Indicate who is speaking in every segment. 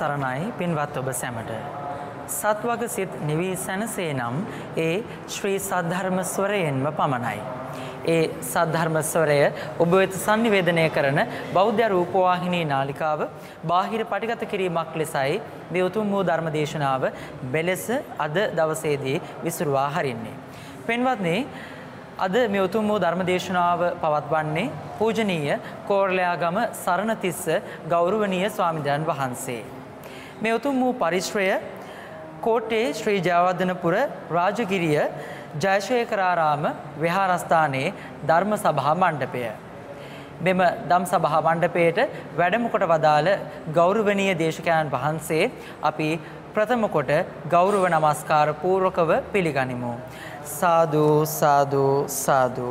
Speaker 1: සරණයි පින්වත් ඔබ සැමට. සත්වක සිත් නිවී සැනසේ නම් ඒ ශ්‍රී සද්ධර්ම ස්වරයෙන්ම පමණයි. ඒ සද්ධර්ම ස්වරය ඔබ වෙත sannivedanaya කරන බෞද්ධ රූපවාහිනී නාලිකාව බාහිර පටිගත කිරීමක් ලෙසයි මේ උතුම් වූ ධර්ම දේශනාව බෙලෙස අද දවසේදී විසිරුවා හරින්නේ. පින්වත්නි අද මේ උතුම් වූ ධර්ම දේශනාව පවත්වන්නේ පූජනීය කෝරළයාගම සරණතිස්ස ගෞරවනීය ස්වාමීන් වහන්සේ. මේ උතුම් වූ පරිශ්‍රය කෝට්ටේ ශ්‍රී ජයවර්ධනපුර රාජගිරිය ජයශේකරාරාම විහාරස්ථානයේ ධර්ම සභා මණ්ඩපය. මෙම දම් සභා මණ්ඩපයට වැඩම කොට වදාළ ගෞරවනීය දේශකයන් වහන්සේ අපි ප්‍රථම කොට ගෞරව නමස්කාර පූර්වකව පිළිගනිමු. සාදු සාදු සාදු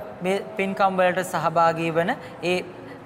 Speaker 1: මේ පින්කම් වලට සහභාගී වන ඒ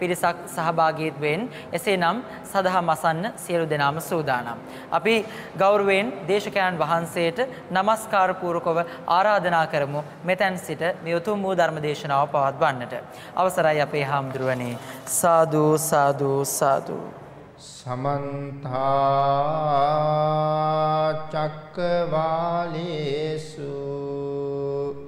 Speaker 1: පිරිසක් සහභාගීත්වයෙන් එසේනම් සදහම් අසන්න සියලු දෙනාම සූදානම්. අපි ගෞරවයෙන් දේශකයන් වහන්සේට নমස්කාර පූර්වකව ආරාධනා කරමු මෙතෙන් සිට මේ උතුම් වූ ධර්ම දේශනාව පවත්වන්නට. අවසරයි අපේ හාමුදුරුවනේ සාදු සාදු සාදු සමන්තා
Speaker 2: චක්කවාලේසු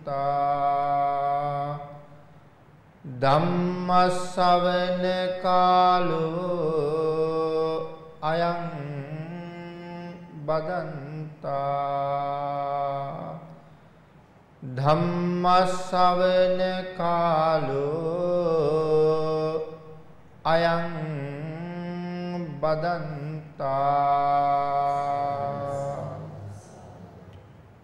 Speaker 2: සුත්තා ධම්මස්සවන කාලෝ අයං බදන්තා ධම්මස්සවන කාලෝ අයං බදන්තා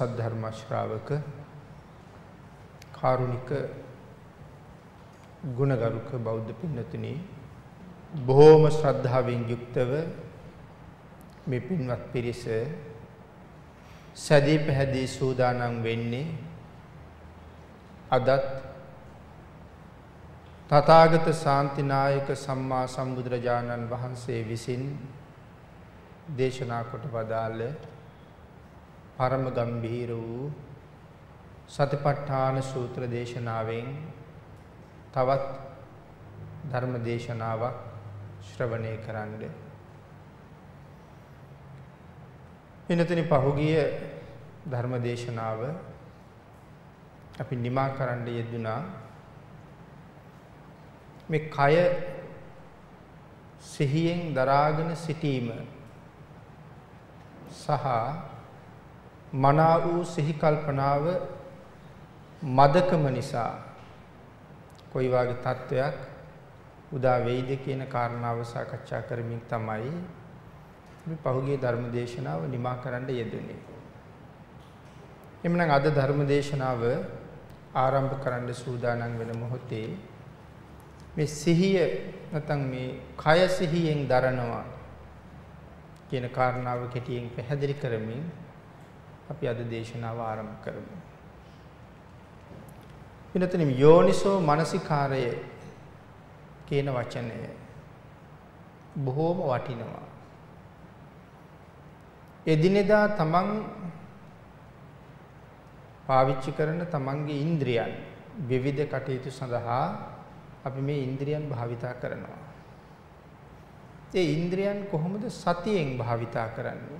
Speaker 2: සද්ධර්ම ශ්‍රාවක කාරුණික ගුණගරුක බෞද්ධ පින්නතුනි බොහෝම ශ්‍රද්ධාවෙන් යුක්තව මේ පින්වත් පිරිස සදී පැහැදී සූදානම් වෙන්නේ අදත් තථාගත ශාන්තිනායක සම්මා සම්බුදුරජාණන් වහන්සේ විසින් දේශනා කොට වදාළ පරම ගම්භීර වූ සතිපට්ඨාන සූත්‍ර දේශනාවෙන් තවත් ධර්ම දේශනාවක් ශ්‍රවණය කරන්න. වෙනතනි පහුගිය ධර්ම දේශනාව අපි නිමා කරන්න යෙදුනා මේ කය සිහියෙන් දරාගෙන සිටීම සහ මනා වූ සිහි කල්පනාව මදකම නිසා කොයි වගේ තත්වයක් උදා වෙයිද කියන කාරණාව සාකච්ඡා කරමින් තමයි මේ පහුගිය ධර්මදේශනාව නිමා කරන්න යෙදුනේ. එhmenan අද ධර්මදේශනාව ආරම්භ කරන්න සූදානම් වෙන මොහොතේ මේ සිහිය නැත්නම් මේ කය සිහියෙන් දරනවා කියන කාරණාව කෙටියෙන් පැහැදිලි කරමින් අපි අද දේශනාව ආරම්භ කරමු. විනතනි යෝනිසෝ මානසිකාරය කියන වචනය බොහෝම වටිනවා. එදිනෙදා තමන් පාවිච්චි කරන තමන්ගේ ඉන්ද්‍රියන් විවිධ කටයුතු සඳහා අපි මේ ඉන්ද්‍රියන් භාවිතා කරනවා. ඒ ඉන්ද්‍රියන් කොහොමද සතියෙන් භාවිතා කරන්නේ?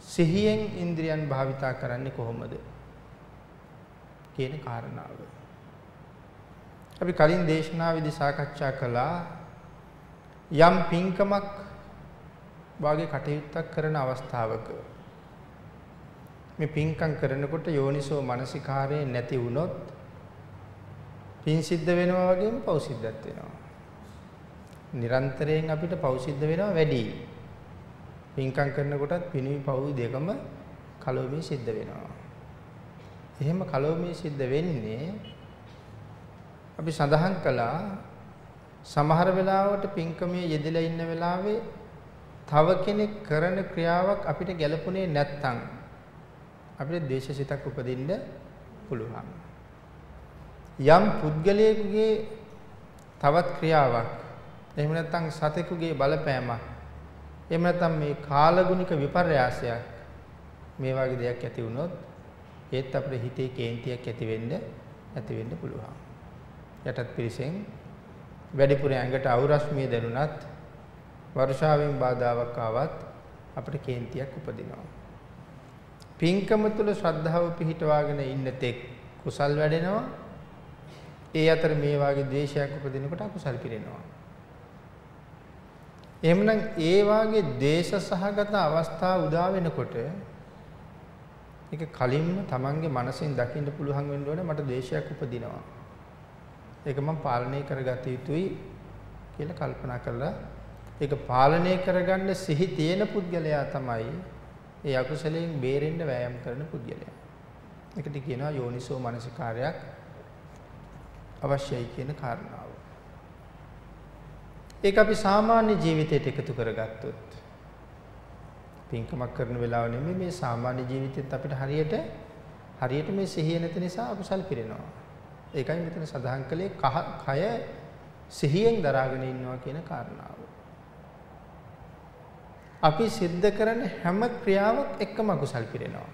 Speaker 2: සිහියෙන් ඉන්ද්‍රියන් භාවිතා කරන්නේ කොහොමද කියන කාරණාව. අපි කලින් දේශනාවේදී සාකච්ඡා කළා යම් පින්කමක් වාගේ කටයුත්තක් කරන අවස්ථාවක මේ පින්කම් කරනකොට යෝනිසෝ මනසිකාරයේ නැති වුනොත් පින් සිද්ධ වෙනවා වගේම පව් සිද්ධත් වෙනවා. නිරන්තරයෙන් අපිට පව් සිද්ධ වෙනවා වැඩියි. පින්කම් කරනකොටත් පිනුයි පවුයි දෙකම කලෝමේ සිද්ධ වෙනවා. එහෙම කලෝමේ සිද්ධ වෙන්නේ අපි සඳහන් කළා සමහර වෙලාවට පින්කමේ යෙදලා ඉන්න වෙලාවේ තව කෙනෙක් කරන ක්‍රියාවක් අපිට ගැළපුණේ නැත්තම් අපිට දේශසිතක් උපදින්න පුළුවන්. යම් පුද්ගලයෙකුගේ තවත් ක්‍රියාවක් එහෙම නැත්නම් සතෙකුගේ බලපෑමක් එහෙම නැත්නම් මේ කාලගුණික විපර්යාසයක් මේ වගේ දෙයක් ඇති වුණොත් ඒත් අපේ හිතේ කේන්තියක් ඇති වෙන්න ඇති වෙන්න පුළුවන්. යටත් පිරිසෙන් වැඩිපුර ඇඟට අවුරශ්මිය දැනුණත් වර්ෂාවෙන් බාධාවක් ආවත් අපිට කේන්තියක් උපදිනවා. පින්කම තුල ශ්‍රද්ධාව පිහිටවාගෙන ඉන්න තෙක් කුසල් වැඩෙනවා. ඒ අතර මේ වාගේ ද්වේෂයක් උපදිනකොට අකුසල් පිරෙනවා. එහෙමනම් ඒ වාගේ දේශ සහගත අවස්ථා උදා වෙනකොට ඒක කලින්ම Tamange මනසෙන් දකින්න පුළුවන් වෙන්න ඕනේ මට දේශයක් උපදිනවා. ඒක මම පාලනය කරගත යුතුයි කියලා කල්පනා කරලා ඒක පාලනය කරගන්න සිහි තියෙන පුද්ගලයා තමයි ඒ අකුසලයෙන් බේරෙන්න වෑයම් කරන පුද්ගලයා. ඒකට කියනවා යෝනිසෝ මනසිකාරයක් අවශ්‍යයි කියන කාරණාව. ඒක අපි සාමාන්‍ය ජීවිතයට එකතු කරගත්තොත් පින්කමක් කරන වෙලාව නෙමෙයි මේ සාමාන්‍ය ජීවිතෙත් අපිට හරියට හරියට මේ සිහිය නැති නිසා අකුසල් පිරෙනවා. ඒකයි මෙතන සඳහන් කළේ කහ කය සිහියෙන් දරාගෙන ඉන්නවා කියන කාරණාව. අපි සිද්ධ කරන හැම ක්‍රියාවක් එක්කම අකුසල් පිරෙනවා.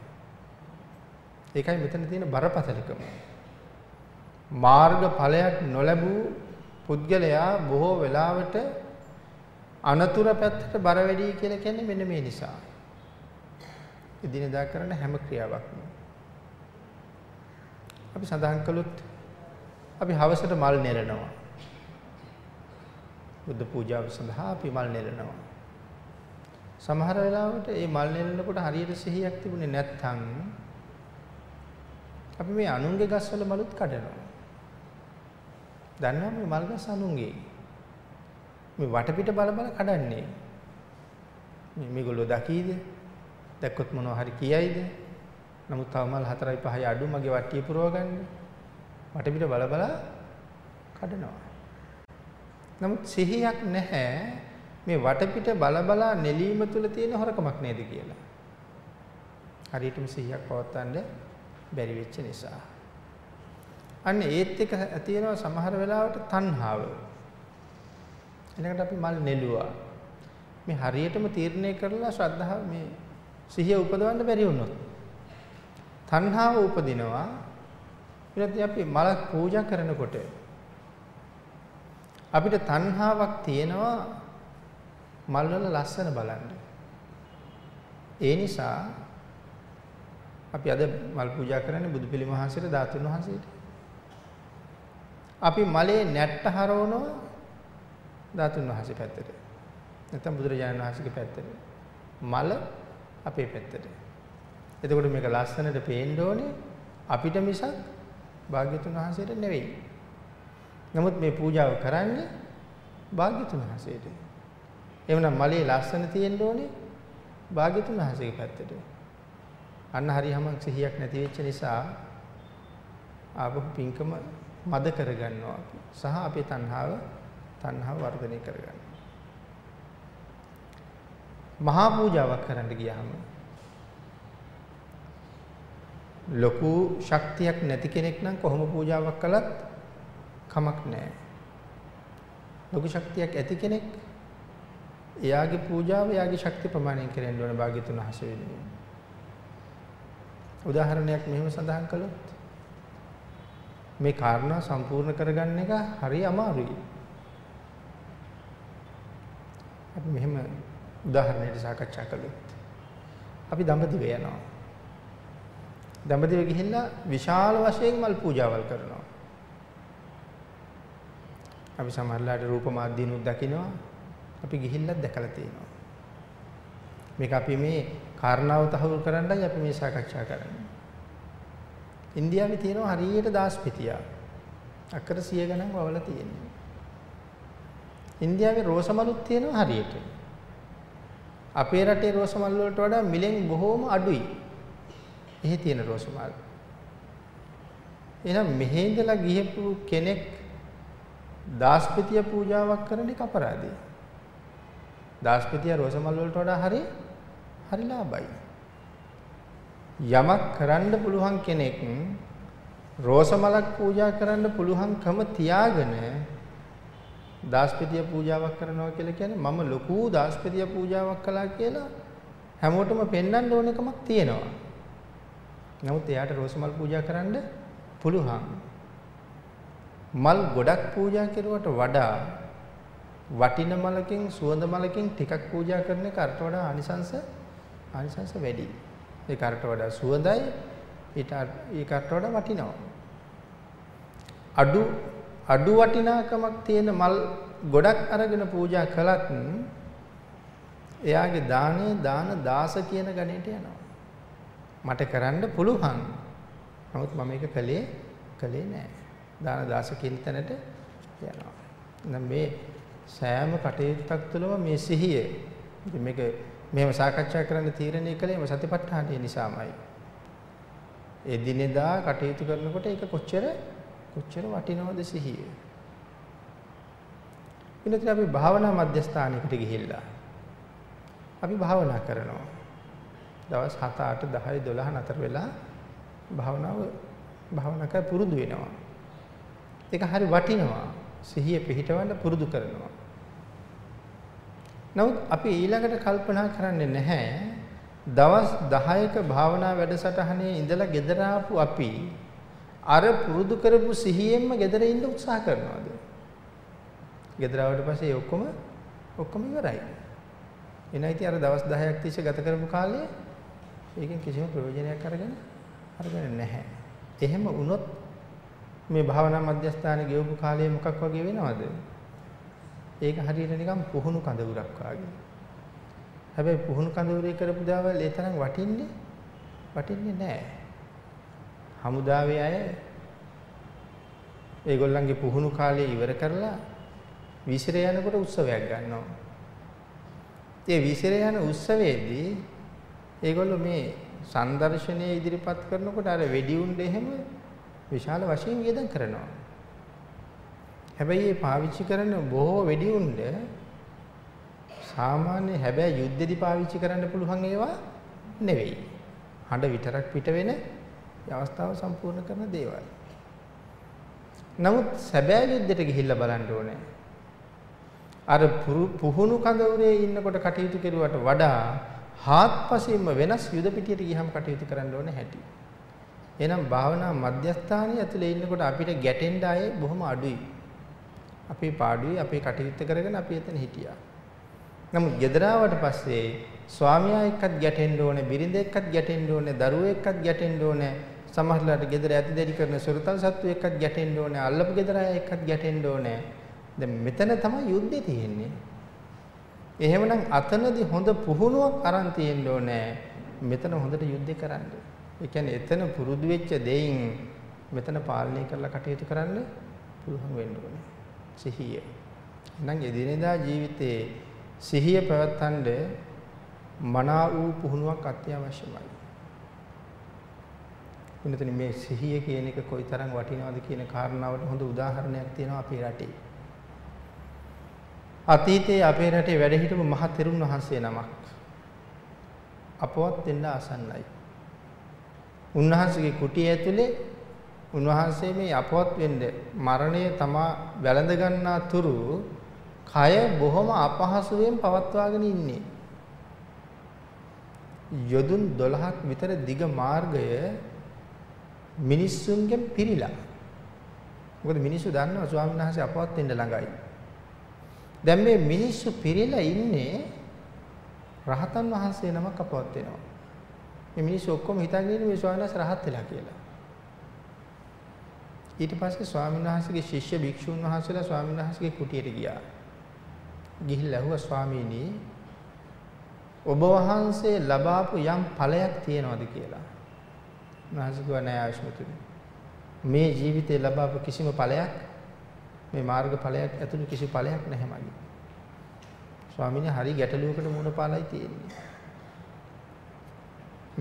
Speaker 2: ඒකයි මෙතන තියෙන බරපතලකම. මාර්ග ඵලයක් නොලැබූ පුද්ගලයා බොහෝ වෙලාවට අනතුරු පැත්තට බර වැඩි කියලා කියන්නේ මෙන්න මේ නිසා. එදිනෙදා කරන හැම ක්‍රියාවක්ම අපි සඳහන් කළොත් අපි හවසට මල් නෙලනවා. බුද්ධ පූජාව සඳහා අපි මල් නෙලනවා. සමහර වෙලාවට මේ මල් නෙලනකොට හරියට සිහියක් තිබුණේ නැත්නම් අපි මේ අනුන්ගේ ගස්වල මලුත් කඩනවා. දන්නවා මේ මල්ගස් අනුන්ගේ. මේ වටපිට බල බල කඩන්නේ. මේ මේගොල්ලෝ දකීද? දැක්කොත් මොනවා හරි කියයිද? නමුත් තව මල් 4යි 5යි අඩු මගේ වට්ටිය පුරව ගන්න. වටපිට බල බල කඩනවා. නමුත් සිහියක් නැහැ මේ වටපිට බල බලා නෙලීම තුල තියෙන හොරකමක් නේද කියලා. හරියටම සිහියක් පවත්වන්න බැරි වෙච්ච නිසා. අන්න ඒත් එක ඇති වෙනවා සමහර වෙලාවට තණ්හාව. ඊළඟට අපි මල් නෙළුවා. මේ හරියටම තීරණය කරලා ශ්‍රද්ධාව මේ සිහිය උපදවන්න බැරි වුණොත් තණ්හාව උපදිනවා. ඊළඟට අපි මල පූජා කරනකොට අපිට තණ්හාවක් තියෙනවා මල් වල ලස්සන බලන්න. ඒ නිසා අපි අද මල් පූජා කරන්නේ බුදු පිළිමහන්සියට ධාතුන් වහන්සේට. අපි මලේ නැට්ට හරවනවා ධාතුන් වහන්සේ පැත්තට. නැත්නම් බුදුරජාණන් වහන්සේගේ පැත්තට. මල අපේ පැත්තට. එතකොට මේක ලස්සනට පේන්න ඕනේ අපිට මිසක් භාග්‍යතුන් වහන්සේට නෙවෙයි. නමුත් මේ පූජාව කරන්නේ භාග්‍යතුන් වහන්සේට. එවනම් මලේ ලස්සන තියෙන්න ඕනේ භාග්‍යතුන් වහන්සේගේ පැත්තට. අන්න හරියම සිහියක් නැති වෙච්ච නිසා ආපහු පින්කම මද කරගන්නවා සහ අපේ තණ්හාව තණ්හාව වර්ධනය කරගන්නවා. මහා පූජාවක් කරන්න ගියාම ලොකු ශක්තියක් නැති කෙනෙක් නම් කොහොම පූජාවක් කළත් කමක් නැහැ. ලොකු ශක්තියක් ඇති කෙනෙක් එයාගේ පූජාව එයාගේ ශක්ති ප්‍රමාණයෙන් කරන්න ඕන භාග්‍යතුන් හස වෙනුවෙන්. උදාහරණයක් මෙහෙම සඳහන් කළොත් මේ කාරණා සම්පූර්ණ කරගන්න එක හරි අමාරුයි. අපි මෙහෙම උදාහරණයකට සාකච්ඡා කළොත් අපි දඹදිව යනවා. දඹදිව ගිහිල්ලා විශාල වශයෙන් මල් පූජාවල් කරනවා. අපි සමහරලාට රූප මාධ්‍යනොත් දකිනවා. අපි ගිහිල්ලා දැකලා තියෙනවා. මේක අපි මේ කාරණාව තහවුරු කරන්නයි අපි මේ සාකච්ඡා කරන්නේ. ඉන්දියාවේ තියෙනවා හරියට දාස් පිටියා. අක්කර 100 ගණන් වවලා තියෙනවා. ඉන්දියාවේ රෝසමලුත් තියෙනවා හරියට. අපේ රටේ රෝසමල් වලට වඩා මිලෙන් බොහෝම අඩුයි. එහි තියෙන රෝසමල්. එහෙනම් මෙහි ඉඳලා ගිහපු කෙනෙක් දාස්පතිය පූජාවක් කරන එක අපරාධයි. දාස්පතිය රෝසමල් වලට වඩා හරි හරි ලාභයි. යමක් කරන්න පුළුවන් කෙනෙක් රෝස මලක් පූජා කරන්න පුළුවන්කම තියාගෙන දාස්පතිය පූජාවක් කරනවා කියලා කියන්නේ මම ලොකු දාස්පතිය පූජාවක් කළා කියලා හැමෝටම පෙන්වන්න ඕන එකමක් තියෙනවා. නමුත් එයාට රෝස මල් පූජා කරන්න පුළුවන්. මල් ගොඩක් පූජා කරුවට වඩා වටින මලකින් සුවඳ මලකින් ටිකක් පූජා කරන එක අරට වඩා ආනිසංස ආනිසංස වැඩියි. ඒක අරට වඩා සුවඳයි ඊට ඒකට වඩා වටිනවා. අඩු අඩු වටිනාකමක් තියෙන මල් ගොඩක් අරගෙන පූජා කළත් එයාගේ දානේ දාන දාස කියන ගණේට යනවා. මට කරන්න පුළුවන්. නමුත් මම ඒක කළේ කළේ නෑ. දාන දාස කියන තැනට යනවා. නම් මේ සෑම කටයුත්තක් තුළම මේ සිහිය මේක මෙහෙම සාකච්ඡා කරන්න තීරණය කළේම සතිපට්ඨානය නිසාමයි. එදිනෙදා කටයුතු කරනකොට ඒක කොච්චර කොච්චර වටිනවද සිහිය. ඊළඟට අපි භාවනා මධ්‍යස්ථානයකට ගිහිල්ලා අපි භාවනා කරනවා. දවස් 7 8 10 12 නතර වෙලා භාවනාව භාවනා කර පුරුදු වෙනවා. ඒක හරි වටිනවා. සිහිය පිහිටවන්න පුරුදු කරනවා. නමුත් අපි ඊළඟට කල්පනා කරන්නේ නැහැ දවස් 10ක භාවනා වැඩසටහනේ ඉඳලා gedara අපි අර පුරුදු කරපු සිහියෙන්ම gedara ඉන්න උත්සාහ කරනවාද? gedara ආවට පස්සේ ඔක්කොම ඔක්කොම ඉවරයි. එනයි ඉතින් අර දවස් 10ක් තිස්සේ ගත කරපු කාලය ඒකෙන් කිසිම ප්‍රයෝජනයක් අරගෙන අරගෙන නැහැ. එහෙම වුණොත් මේ භාවනා මධ්‍යස්ථානයේ ගෙවපු කාලය මොකක් වගේ වෙනවද? ඒක හරියට නිකන් පුහුණු කඳවුරක් වගේ. හැබැයි පුහුණු කඳවුරේ කරපු දේවල් ඒ තරම් වටින්නේ වටින්නේ නැහැ. හමුදාවේ අය ඒගොල්ලන්ගේ පුහුණු කාලය ඉවර කරලා විසිර යනකොට උත්සවයක් ගන්නවා. ඒ විසිර යන උත්සවයේදී ඒගොල්ලෝ මේ සංදර්ශනය ඉදිරිපත් කරනකොට අර වෙඩි උණ්ඩ එහෙම විශාල වශයෙන් වියදම් කරනවා. හැබැයි මේ පාවිච්චි කරන බොහෝ වෙඩි උණ්ඩ සාමාන්‍ය හැබැයි යුද්ධෙදි පාවිච්චි කරන්න පුළුවන් ඒවා නෙවෙයි. හඬ විතරක් පිට වෙන අවස්ථාව සම්පූර්ණ කරන දේවල්. නමුත් සැබෑ යුද්ධයට ගිහිල්ලා බලන්න ඕනේ. අර පුහුණු කඳවුරේ ඉන්නකොට කටයුතු කෙරුවට වඩා හාත්පසින්ම වෙනස් යුද පිටියට ගියහම කටයුතු කරන්න ඕනේ හැටි. එහෙනම් භාවනා මධ්‍යස්ථානයේ ඇතුලේ ඉන්නකොට අපිට ගැටෙන්න ආයේ බොහොම අඩුයි. අපේ පාඩුවේ අපේ කටයුත්ත කරගෙන අපි එතන හිටියා. නමුත් ගෙදරාවට පස්සේ ස්වාමියා එක්කත් ගැටෙන්න ඕනේ, බිරිඳ එක්කත් ගැටෙන්න ඕනේ, දරුවෝ එක්කත් ගැටෙන්න ඕනේ, සමහරලාට ගෙදර ඇතිදැඩි කරන සුරතල් සත්තු එක්කත් ගැටෙන්න ඕනේ, අල්ලපු ගෙදර අය එක්කත් ගැටෙන්න ඕනේ. දැන් මෙතන තමයි යුද්ධේ තියෙන්නේ. එහෙමනම් අතනදී හොඳ පුහුණුවක් අරන් තියෙන්න ඕනේ. මෙතන හොඳට යුද්ධේ කරන්න. ඒ කියන්නේ එතන පුරුදු වෙච්ච දෙයින් මෙතන පාලනය කරලා කටයුතු කරන්න පුළුවන් වෙන්න ඕනේ. සිහිය. එහෙනම් එදිනෙදා ජීවිතයේ සිහිය පැවැත්වන්න මනා වූ පුහුණුවක් අත්‍යවශ්‍යමයි. වෙනතන මේ සිහිය කියන එක කොයිතරම් වටිනවද කියන කාරණාවට හොඳ උදාහරණයක් තියෙනවා අපේ රටේ. අතීතයේ අපේ රටේ වැඩ හිටපු මහ තෙරුන් වහන්සේ නමක් අපවත් වෙන්න ආසන්නයි. උන්වහන්සේගේ කුටිය ඇතුලේ උන්වහන්සේ මේ අපවත් වෙන්න මරණය තමා වැළඳ ගන්නා තුරු කය බොහොම අපහසුවෙන් පවත්වාගෙන ඉන්නේ. යොදුන් 12ක් විතර දිග මාර්ගය මිනිස්සුන්ගෙන් පිරීලා. මොකද මිනිස්සු දන්නවා ස්වාමීන් වහන්සේ අපවත් වෙන්න ළඟයි. දැන් මේ මිනිස්සු පිරීලා ඉන්නේ රහතන් වහන්සේ නමක් අපවත් වෙනවා. මේ මිනිස්සු ඔක්කොම හිතන්නේ මේ ස්වාමීන් වහන්සේ රහත් වෙලා කියලා. ඊට පස්සේ ස්වාමීන් වහන්සේගේ ශිෂ්‍ය භික්ෂුන් වහන්සේලා ස්වාමීන් වහන්සේගේ කුටියට ගියා. ගිහිල්ලා ඇහුවා ස්වාමීනි ඔබ වහන්සේ ලබාපු යම් ඵලයක් තියෙනවද කියලා. මහන්සි කිව්වා නෑ ආශ්මිතුනි. මේ ජීවිතේ ලබාපු කිසිම ඵලයක් මේ මාර්ග ඵලයක් ඇතුළු කිසි ඵලයක් නැහැ මගේ. ස්වාමීනි හරි ගැටලුවකට මුහුණ පාලයි තියෙන්නේ.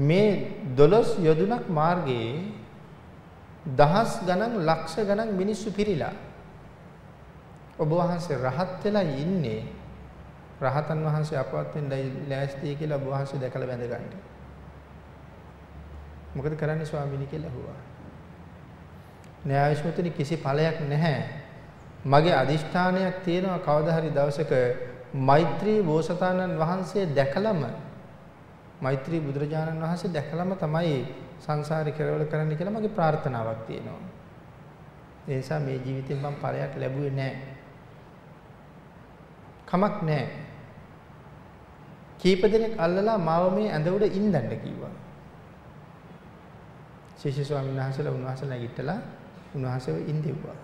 Speaker 2: මේ 12 යොදුනක් මාර්ගයේ දහස් ගණන් ලක්ෂ ගණන් මිනිස්සු පිරීලා ඔබ වහන්සේ රහත් වෙලා ඉන්නේ රහතන් වහන්සේ අපවත් වෙන්නයි ලෑස්ති කියලා ඔබ වහන්සේ දැකලා වැඳගන්න. මොකද කරන්නේ ස්වාමීනි කියලා හුවා. න්‍යායශෝතනි කිසි ඵලයක් නැහැ. මගේ අදිෂ්ඨානයක් තියෙනවා කවදා හරි දවසක මෛත්‍රී බෝසතාණන් වහන්සේ දැකලම මෛත්‍රී බුදුරජාණන් වහන්සේ දැකලම තමයි සංසාරේ කෙරවල කරන්න කියලා මගේ ප්‍රාර්ථනාවක් තියෙනවා. ඒ නිසා මේ ජීවිතේ මම ඵලයක් ලැබුවේ නැහැ. කමක් නැහැ. කීප දෙනෙක් අල්ලලා මාව මේ ඇඳ උඩ ඉඳන්න කිව්වා. ශිෂ්‍ය ස්වාමීන් වහන්සේලා උන්වහන්සේ නැගිටලා උන්වහන්සේව ඉඳෙව්වා.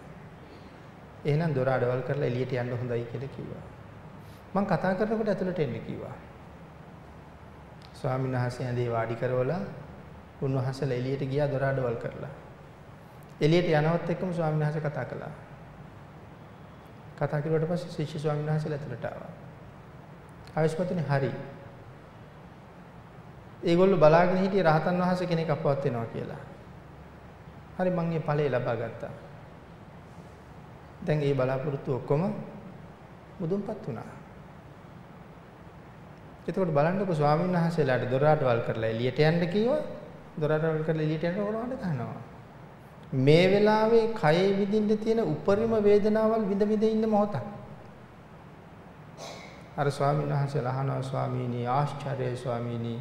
Speaker 2: එහෙනම් දොර අඩවල් කරලා එළියට යන්න හොඳයි කියලා කිව්වා. මම කතා කරනකොට ඇතුළට එන්න කිව්වා. ස්වාමීන් වහන්සේ ඇඳේ වාඩි කරවලා උන්වහන්සේලා එළියට ගියා දොර අඩවල් කරලා. එළියට යනවත් එක්කම ස්වාමීන් වහන්සේ කතා කළා. කතා කරුවට පස්සේ ශිෂ්‍ය ස්වාමීන් වහන්සේලා ඇතුළට ආවා. ආවිස්පතුනේ හරි. ඒගොල්ලෝ බලාගෙන හිටියේ රහතන් වහන්සේ කෙනෙක් අපවත් වෙනවා කියලා. හරි මම මේ ඵලය ලබා ගත්තා. දැන් ඒ බලාපොරොත්තු ඔක්කොම මුදුන්පත් වුණා. එතකොට බලන්නකො ස්වාමීන් වහන්සේලාට දොර අඩවල් කරලා එළියට යන්න කිව්වා. දොරටවල් කරලා එළියට යන ඕනවට ගන්නවා. මේ වෙලාවේ කයේ විඳින්න තියෙන උපරිම වේදනාවල් විඳ විඳ ඉන්න මොහොත. අර ස්වාමීන් වහන්සේ ලහනවා ස්වාමීනි ආශ්චර්යයි ස්වාමීනි.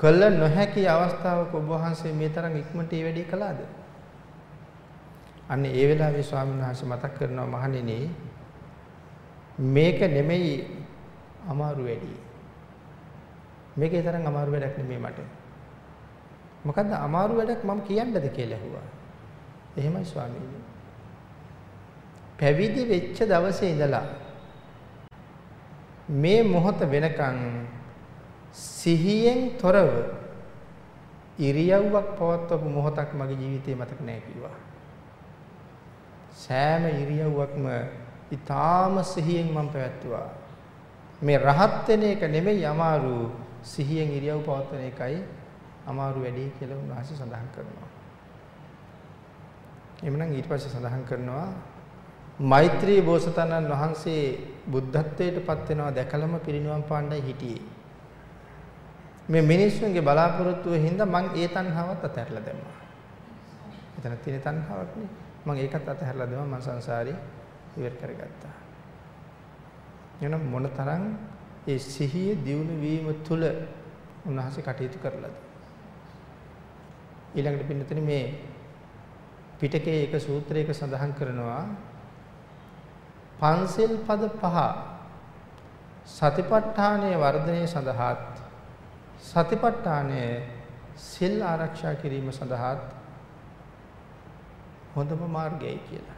Speaker 2: කළ නොහැකි අවස්ථාවක ඔබ වහන්සේ මේ තරම් ඉක්මනට මේ වැඩේ කළාද? අන්න ඒ වෙලාවේ ස්වාමීන් වහන්සේ මතක් කරනවා මහණෙනි මේක නෙමෙයි අමාරු වැඩි. මේකේ තරම් අමාරු වැඩක් නෙමෙයි මට. මොකද්ද අමාරු වැඩක් මම කියන්නද කියලා ඇහුවා. එහෙමයි ස්වාමීනි. පැවිදි වෙච්ච දවසේ ඉඳලා මේ මොහොත වෙනකන් සිහියෙන් තොරව ඉරියව්වක් පවත්වපු මොහොතක් මගේ ජීවිතේ මතක නැහැ කිව්වා. සෑම ඉරියව්වක්ම ඊටාම සිහියෙන් මම පැවැත්තුවා. මේ රහත් වෙන එක නෙමෙයි අමාරු සිහියෙන් ඉරියව් පවත්වන එකයි අමාරු වැඩේ කියලා උන්වහන්සේ සඳහන් කරනවා. එමනම් ඊට පස්සේ සඳහන් කරනවා මෛත්‍රී බෝසතාණන් වහන්සේ බුද්ධත්වයට පත් වෙනවා දැකලම පිරිනිවන් පාණ්ඩයි හිටියේ. මේ මිනිස්සුන්ගේ බලාපොරොත්තුව හින්දා මං ඒ තණ්හාවත් අතහැරලා දැම්මා. එතන තියෙන තණ්හාවක් නේ. මං ඒකත් අතහැරලා දැම්මා මං සංසාරේ ඉවර කරගත්තා. එනම් මොනතරම් ඒ සිහිය දියුණු වීම තුල උන්වහන්සේ කටයුතු කරලාද? ඊළඟට පින්නතන මේ පිටකයේ එක සූත්‍රයක සඳහන් කරනවා පන්සල් පද පහ සතිපට්ඨානයේ වර්ධනය සඳහාත් සතිපට්ඨානයේ සිල් ආරක්ෂා කිරීම සඳහාත් හොඳම මාර්ගයයි කියලා.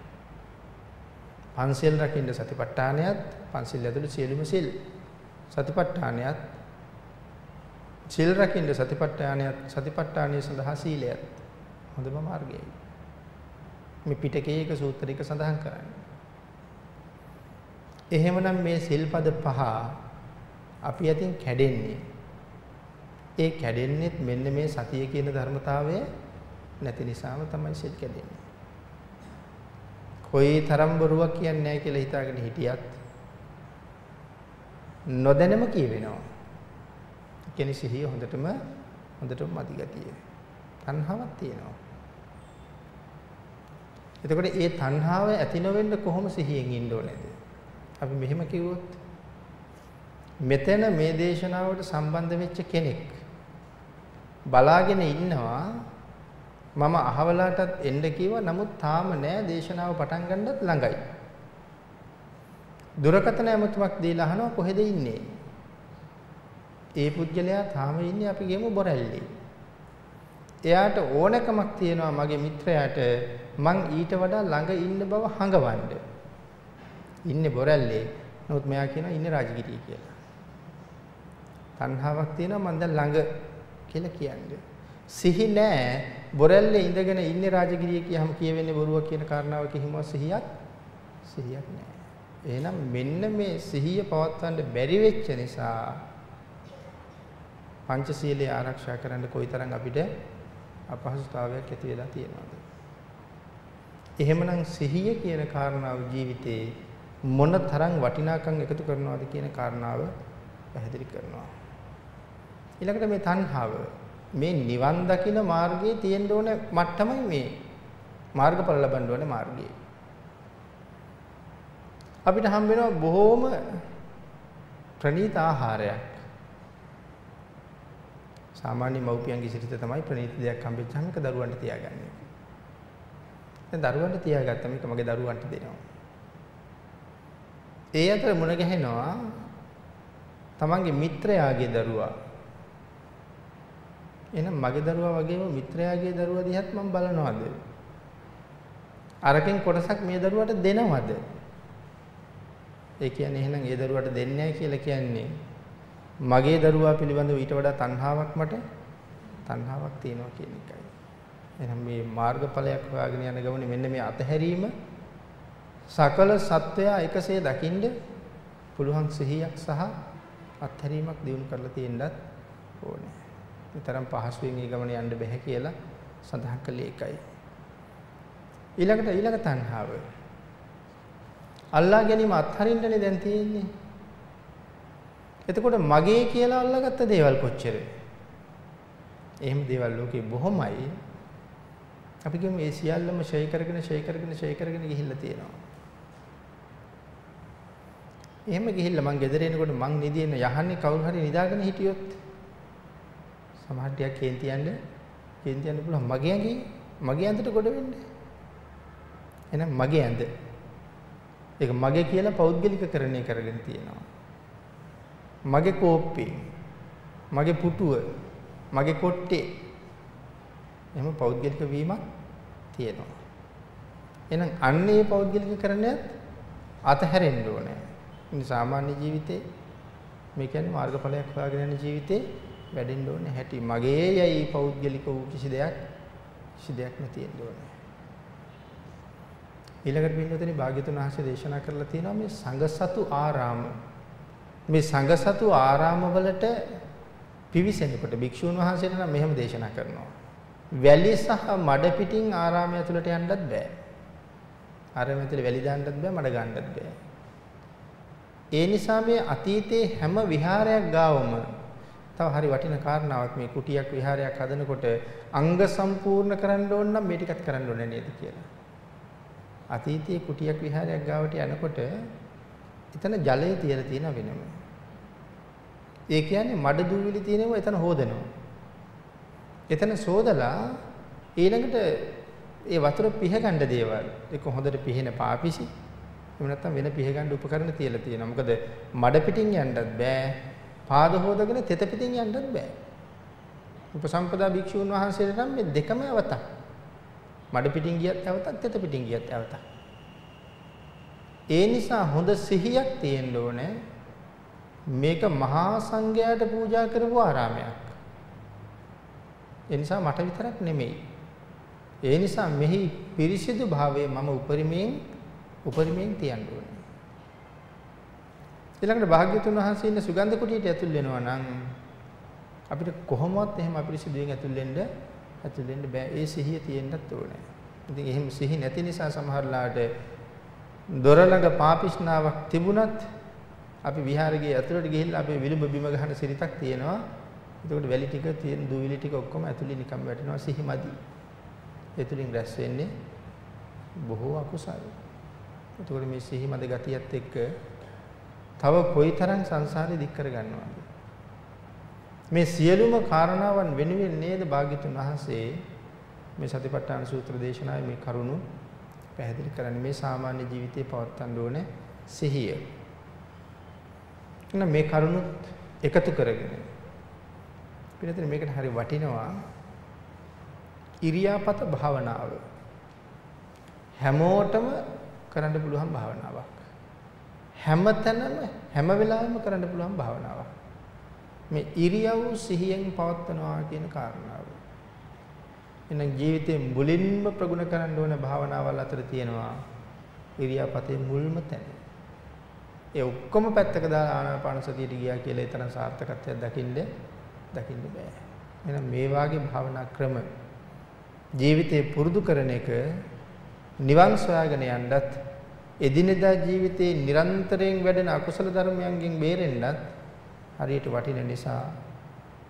Speaker 2: පන්සල් රකින්න සතිපට්ඨානයත් පන්සල් ඇතුළු සියලුම සිල් සතිපට්ඨානයත් සිල් රකින්න සතිපට්ඨානයත් සතිපට්ඨානය සඳහා සීලයත් හොඳම මාර්ගයයි. මේ පිටකේ එක සූත්‍රයක සඳහන් කරන්නේ. එහෙමනම් මේ සිල්පද පහ අපි අතින් කැඩෙන්නේ. ඒ කැඩෙන්නේත් මෙන්න මේ සතිය කියන ධර්මතාවය නැති නිසාම තමයි සිල් කැඩෙන්නේ. කොයි තරම් බොරුවක් කියන්නේ නැහැ කියලා හිතාගෙන හිටියත් නොදැනම කියවෙනවා. කියන්නේ සිහිය හොඳටම හොඳටම මදි ගතිය. තණ්හාවක් තියෙනවා. එතකොට ඒ තණ්හාව ඇති නොවෙන්න කොහොම සිහියෙන් ඉන්න ඕනේද? අපි මෙහෙම කිව්වොත් මෙතන මේ දේශනාවට සම්බන්ධ වෙච්ච කෙනෙක් බලාගෙන ඉන්නවා මම අහවලාටත් එන්න කිව්වා නමුත් තාම නෑ දේශනාව පටන් ගන්නත් ළඟයි. දුරකථන ඇමතුමක් දීලා අහනවා කොහෙද ඉන්නේ? ඒ පුද්ගලයා තාම ඉන්නේ අපි ගේමු බොරැල්ලේ. එයාට ඕනකමක් තියෙනවා මගේ මිත්‍රයාට මං ඊට වඩා ළඟ ඉන්න බව හඟවන්න. ඉන්නේ බොරැල්ලේ. නමුත් මෙයා කියනවා ඉන්නේ රාජගිරිය කියලා. තණ්හාවක් තියෙනවා මං දැන් ළඟ කියලා කියන්නේ. සිහි නෑ බොරැල්ලේ ඉඳගෙන ඉන්නේ රාජගිරිය කියහම කියවෙන්නේ බොරුවක් කියන කාරණාව කිහිම සිහියක් සිහියක් නෑ. එහෙනම් මෙන්න මේ සිහිය පවත්වන්න බැරි වෙච්ච නිසා පංචශීලයේ ආරක්ෂා කරන්න කොයිතරම් අපිට අපහසුතාවයක් ඇති වෙලා තියෙනවද? එහෙමනම් සිහිය කියන කාරණාව ජීවිතේ මොනතරම් වටිනාකම් එකතු කරනවද කියන කාරණාව පැහැදිලි කරනවා. ඊළඟට මේ තණ්හාව මේ නිවන් දකින මාර්ගයේ තියෙන්න ඕන මට්ටමයි මේ මාර්ගඵල ලබන්න ඕනේ මාර්ගය. අපිට හම් වෙනවා බොහෝම ප්‍රණීත ආහාරයක්. සාමාන්‍ය මව්පියන්ගේ සිරිත තමයි ප්‍රණීත දෙයක් හම්බෙච්චාම ඒක දරුවන්ට තියාගන්නේ. දැන් දරුවන්ට තියාගත්තම ඒක මගේ දරුවන්ට දෙනවා. ඒ අතර මුණ ගැහෙනවා තමන්ගේ මිත්‍රයාගේ දරුවා. එහෙනම් මගේ දරුවා වගේම මිත්‍රයාගේ දරුවා දිහත් මම බලනවාද? අරකින් කොටසක් මේ දරුවාට දෙනවද? ඒ කියන්නේ එහෙනම් ඒ දරුවාට දෙන්නේ නැහැ කියලා කියන්නේ මගේ දරුවා පිළිබඳව ඊට වඩා තණ්හාවක් මට තණ්හාවක් තියෙනවා කියන එකයි. එහෙනම් මේ මාර්ගඵලයක් හොයාගෙන යන ගමනේ මෙන්න මේ අතහැරීම සකල සත්වයා එකසේ දකින්න පුළුවන් සිහියක් සහ අත්හැරීමක් දිනු කරලා තියෙන්නත් ඕනේ. විතරම් පහසුවෙන් මේ ගමන යන්න බෑ කියලා සඳහන් කළේ ඒකයි. ඊළඟට ඊළඟ තණ්හාව. අල්ලා ගැනීම අත්හරින්නනේ දැන් තියෙන්නේ. එතකොට මගේ කියලා අල්ලාගත්ත දේවල් කොච්චර? එහෙම දේවල් ලෝකේ බොහොමයි. අපි කියමු ඒ සියල්ලම ෂේ කරගෙන ෂේ කරගෙන ෂේ කරගෙන ගිහිල්ලා තියෙනවා. එහෙම ගිහිල්ලා මං ගෙදර එනකොට මං නිදින යහන්නේ කවුරු හරි නිදාගෙන හිටියොත් සමහර ටිකක් කේන්ති යන්නේ කේන්ති යන්න පුළුවන් මගේ ඇඟේ මගේ ඇඳට ගොඩ වෙන්නේ එහෙනම් මගේ ඇඳ ඒක මගේ කියලා පෞද්ගලික කරණය කරගෙන තියෙනවා මගේ කෝප්පේ මගේ පුටුව මගේ කොට්ටේ එහෙම පෞද්ගලික වීමක් තියෙනවා එහෙනම් අන්න ඒ පෞද්ගලිකකරණයත් අතහැරෙන්න ඕනේ ඉතින් සාමාන්‍ය ජීවිතේ මේ කියන්නේ මාර්ගඵලයක් හොයාගෙන යන ජීවිතේ වැඩෙන්න ඕනේ හැටි මගේ යයි පෞද්ගලික වූ කිසි දෙයක් කිසි දෙයක් නැතිෙන්න ඕනේ ඊළඟට පින්නතනේ භාග්‍යතුන් වහන්සේ දේශනා කරලා තියෙනවා මේ සංඝසතු ආරාම මේ සංඝ සතු ආරාමවලට පිවිසෙනකොට භික්ෂුන් වහන්සේලා නම් මෙහෙම දේශනා කරනවා. වැලි සහ මඩ පිටින් ආරාමය ඇතුළට යන්නත් බෑ. ආරාමය ඇතුළේ වැලි දාන්නත් බෑ මඩ ගන්නත් බෑ. ඒ නිසා මේ අතීතයේ හැම විහාරයක් ගාවම තව හරි වටින කාරණාවක් මේ කුටියක් විහාරයක් හදනකොට අංග සම්පූර්ණ කරන්න ඕන නම් මේ ටිකත් කරන්න ඕනේ නේද කියලා. අතීතයේ කුටියක් විහාරයක් ගාවට යනකොට එතන ජලය තියලා තියෙන වෙනම. ඒ කියන්නේ මඩ දූවිලි තියෙනවා එතන හොදනවා. එතන සෝදලා ඊළඟට ඒ වතුර පිහගන්න දේවල් එක්ක හොඳට පිහින පාපිසි එහෙම නැත්නම් වෙන පිහගන්න උපකරණ තියලා තියෙනවා. මොකද මඩ පිටින් යන්නත් බෑ. පාද හොදගෙන තෙත පිටින් යන්නත් බෑ. උපසම්පදා භික්ෂුන් වහන්සේට නම් මේ දෙකම අවතක්. මඩ පිටින් ගියත් අවතක්, තෙත පිටින් ගියත් අවතක්. ඒ නිසා හොඳ සිහියක් තියෙන්න ඕනේ. මේක මහා සංඝයාට පූජා කරපු ආරාමයක්. ඒ නිසා මට විතරක් නෙමෙයි. ඒ නිසා මෙහි පිරිසිදු භාවය මම උපරිමයෙන් උපරිමයෙන් තියන්න ඕනේ. ඊළඟට භාග්‍යතුන් වහන්සේ ඉන්න සුගන්ධ කුටියට ඇතුල් වෙනවා නම් අපිට කොහොමවත් එහෙම අපිරිසිදුවෙන් ඇතුල් වෙන්න ඇතුල් වෙන්න බෑ. ඒ සිහිය තියෙන්නත් ඕනේ. ඉතින් එහෙම සිහි නැති නිසා සමහරලාට දොර ළඟ පාපිෂ්ණාවක් තිබුණත් අපි විහාරයේ ඇතුළට ගිහිල්ලා අපේ විලුඹ බිම ගහන සිරිතක් තියෙනවා. එතකොට වැලි ටික තියෙන දුවිලි ටික ඔක්කොම ඇතුළේ නිකම් වැටෙනවා සිහිමදි. ඒ තුලින් රැස් වෙන්නේ බොහෝ අකුසල්. එතකොට මේ සිහිමද ගතියත් එක්ක තව කොයිතරම් සංසාරේ දික් කරගන්නවද? මේ සියලුම කාරණාවන් වෙනුවෙන් නේද භාග්‍යතුන් වහන්සේ මේ සතිපට්ඨාන සූත්‍ර දේශනාවේ මේ කරුණු පැහැදිලි කරන්නේ මේ සාමාන්‍ය ජීවිතේ පවත්තන්න ඕනේ සිහිය. එහෙනම් මේ කරුණුත් එකතු කරගෙන පිළිතුර මේකට හරි වටිනවා ඉරියාපත භාවනාව හැමෝටම කරන්න පුළුවන් භාවනාවක් හැමතැනම හැම වෙලාවෙම කරන්න පුළුවන් භාවනාවක් මේ ඉරියව් සිහියෙන් පවත්නවා කියන කාරණාව එහෙනම් ජීවිතේ මුලින්ම ප්‍රගුණ කරන්න ඕන භාවනාවල් අතර තියෙනවා ඉරියාපතේ මුල්ම තැන ඒ ඔක්කොම පැත්තක දාලා ආනාපාන සතියට ගියා කියලා ඒ තරම් සාර්ථකත්වයක් දකින්න දකින්න බෑ. එහෙනම් මේ වාගේ භාවනා ක්‍රම ජීවිතේ පුරුදු කරන එක නිවන් සොයාගෙන යන්නත් එදිනෙදා ජීවිතේ නිරන්තරයෙන් වැඩෙන අකුසල ධර්මයන්ගෙන් බේරෙන්නත් හරියට වටින නිසා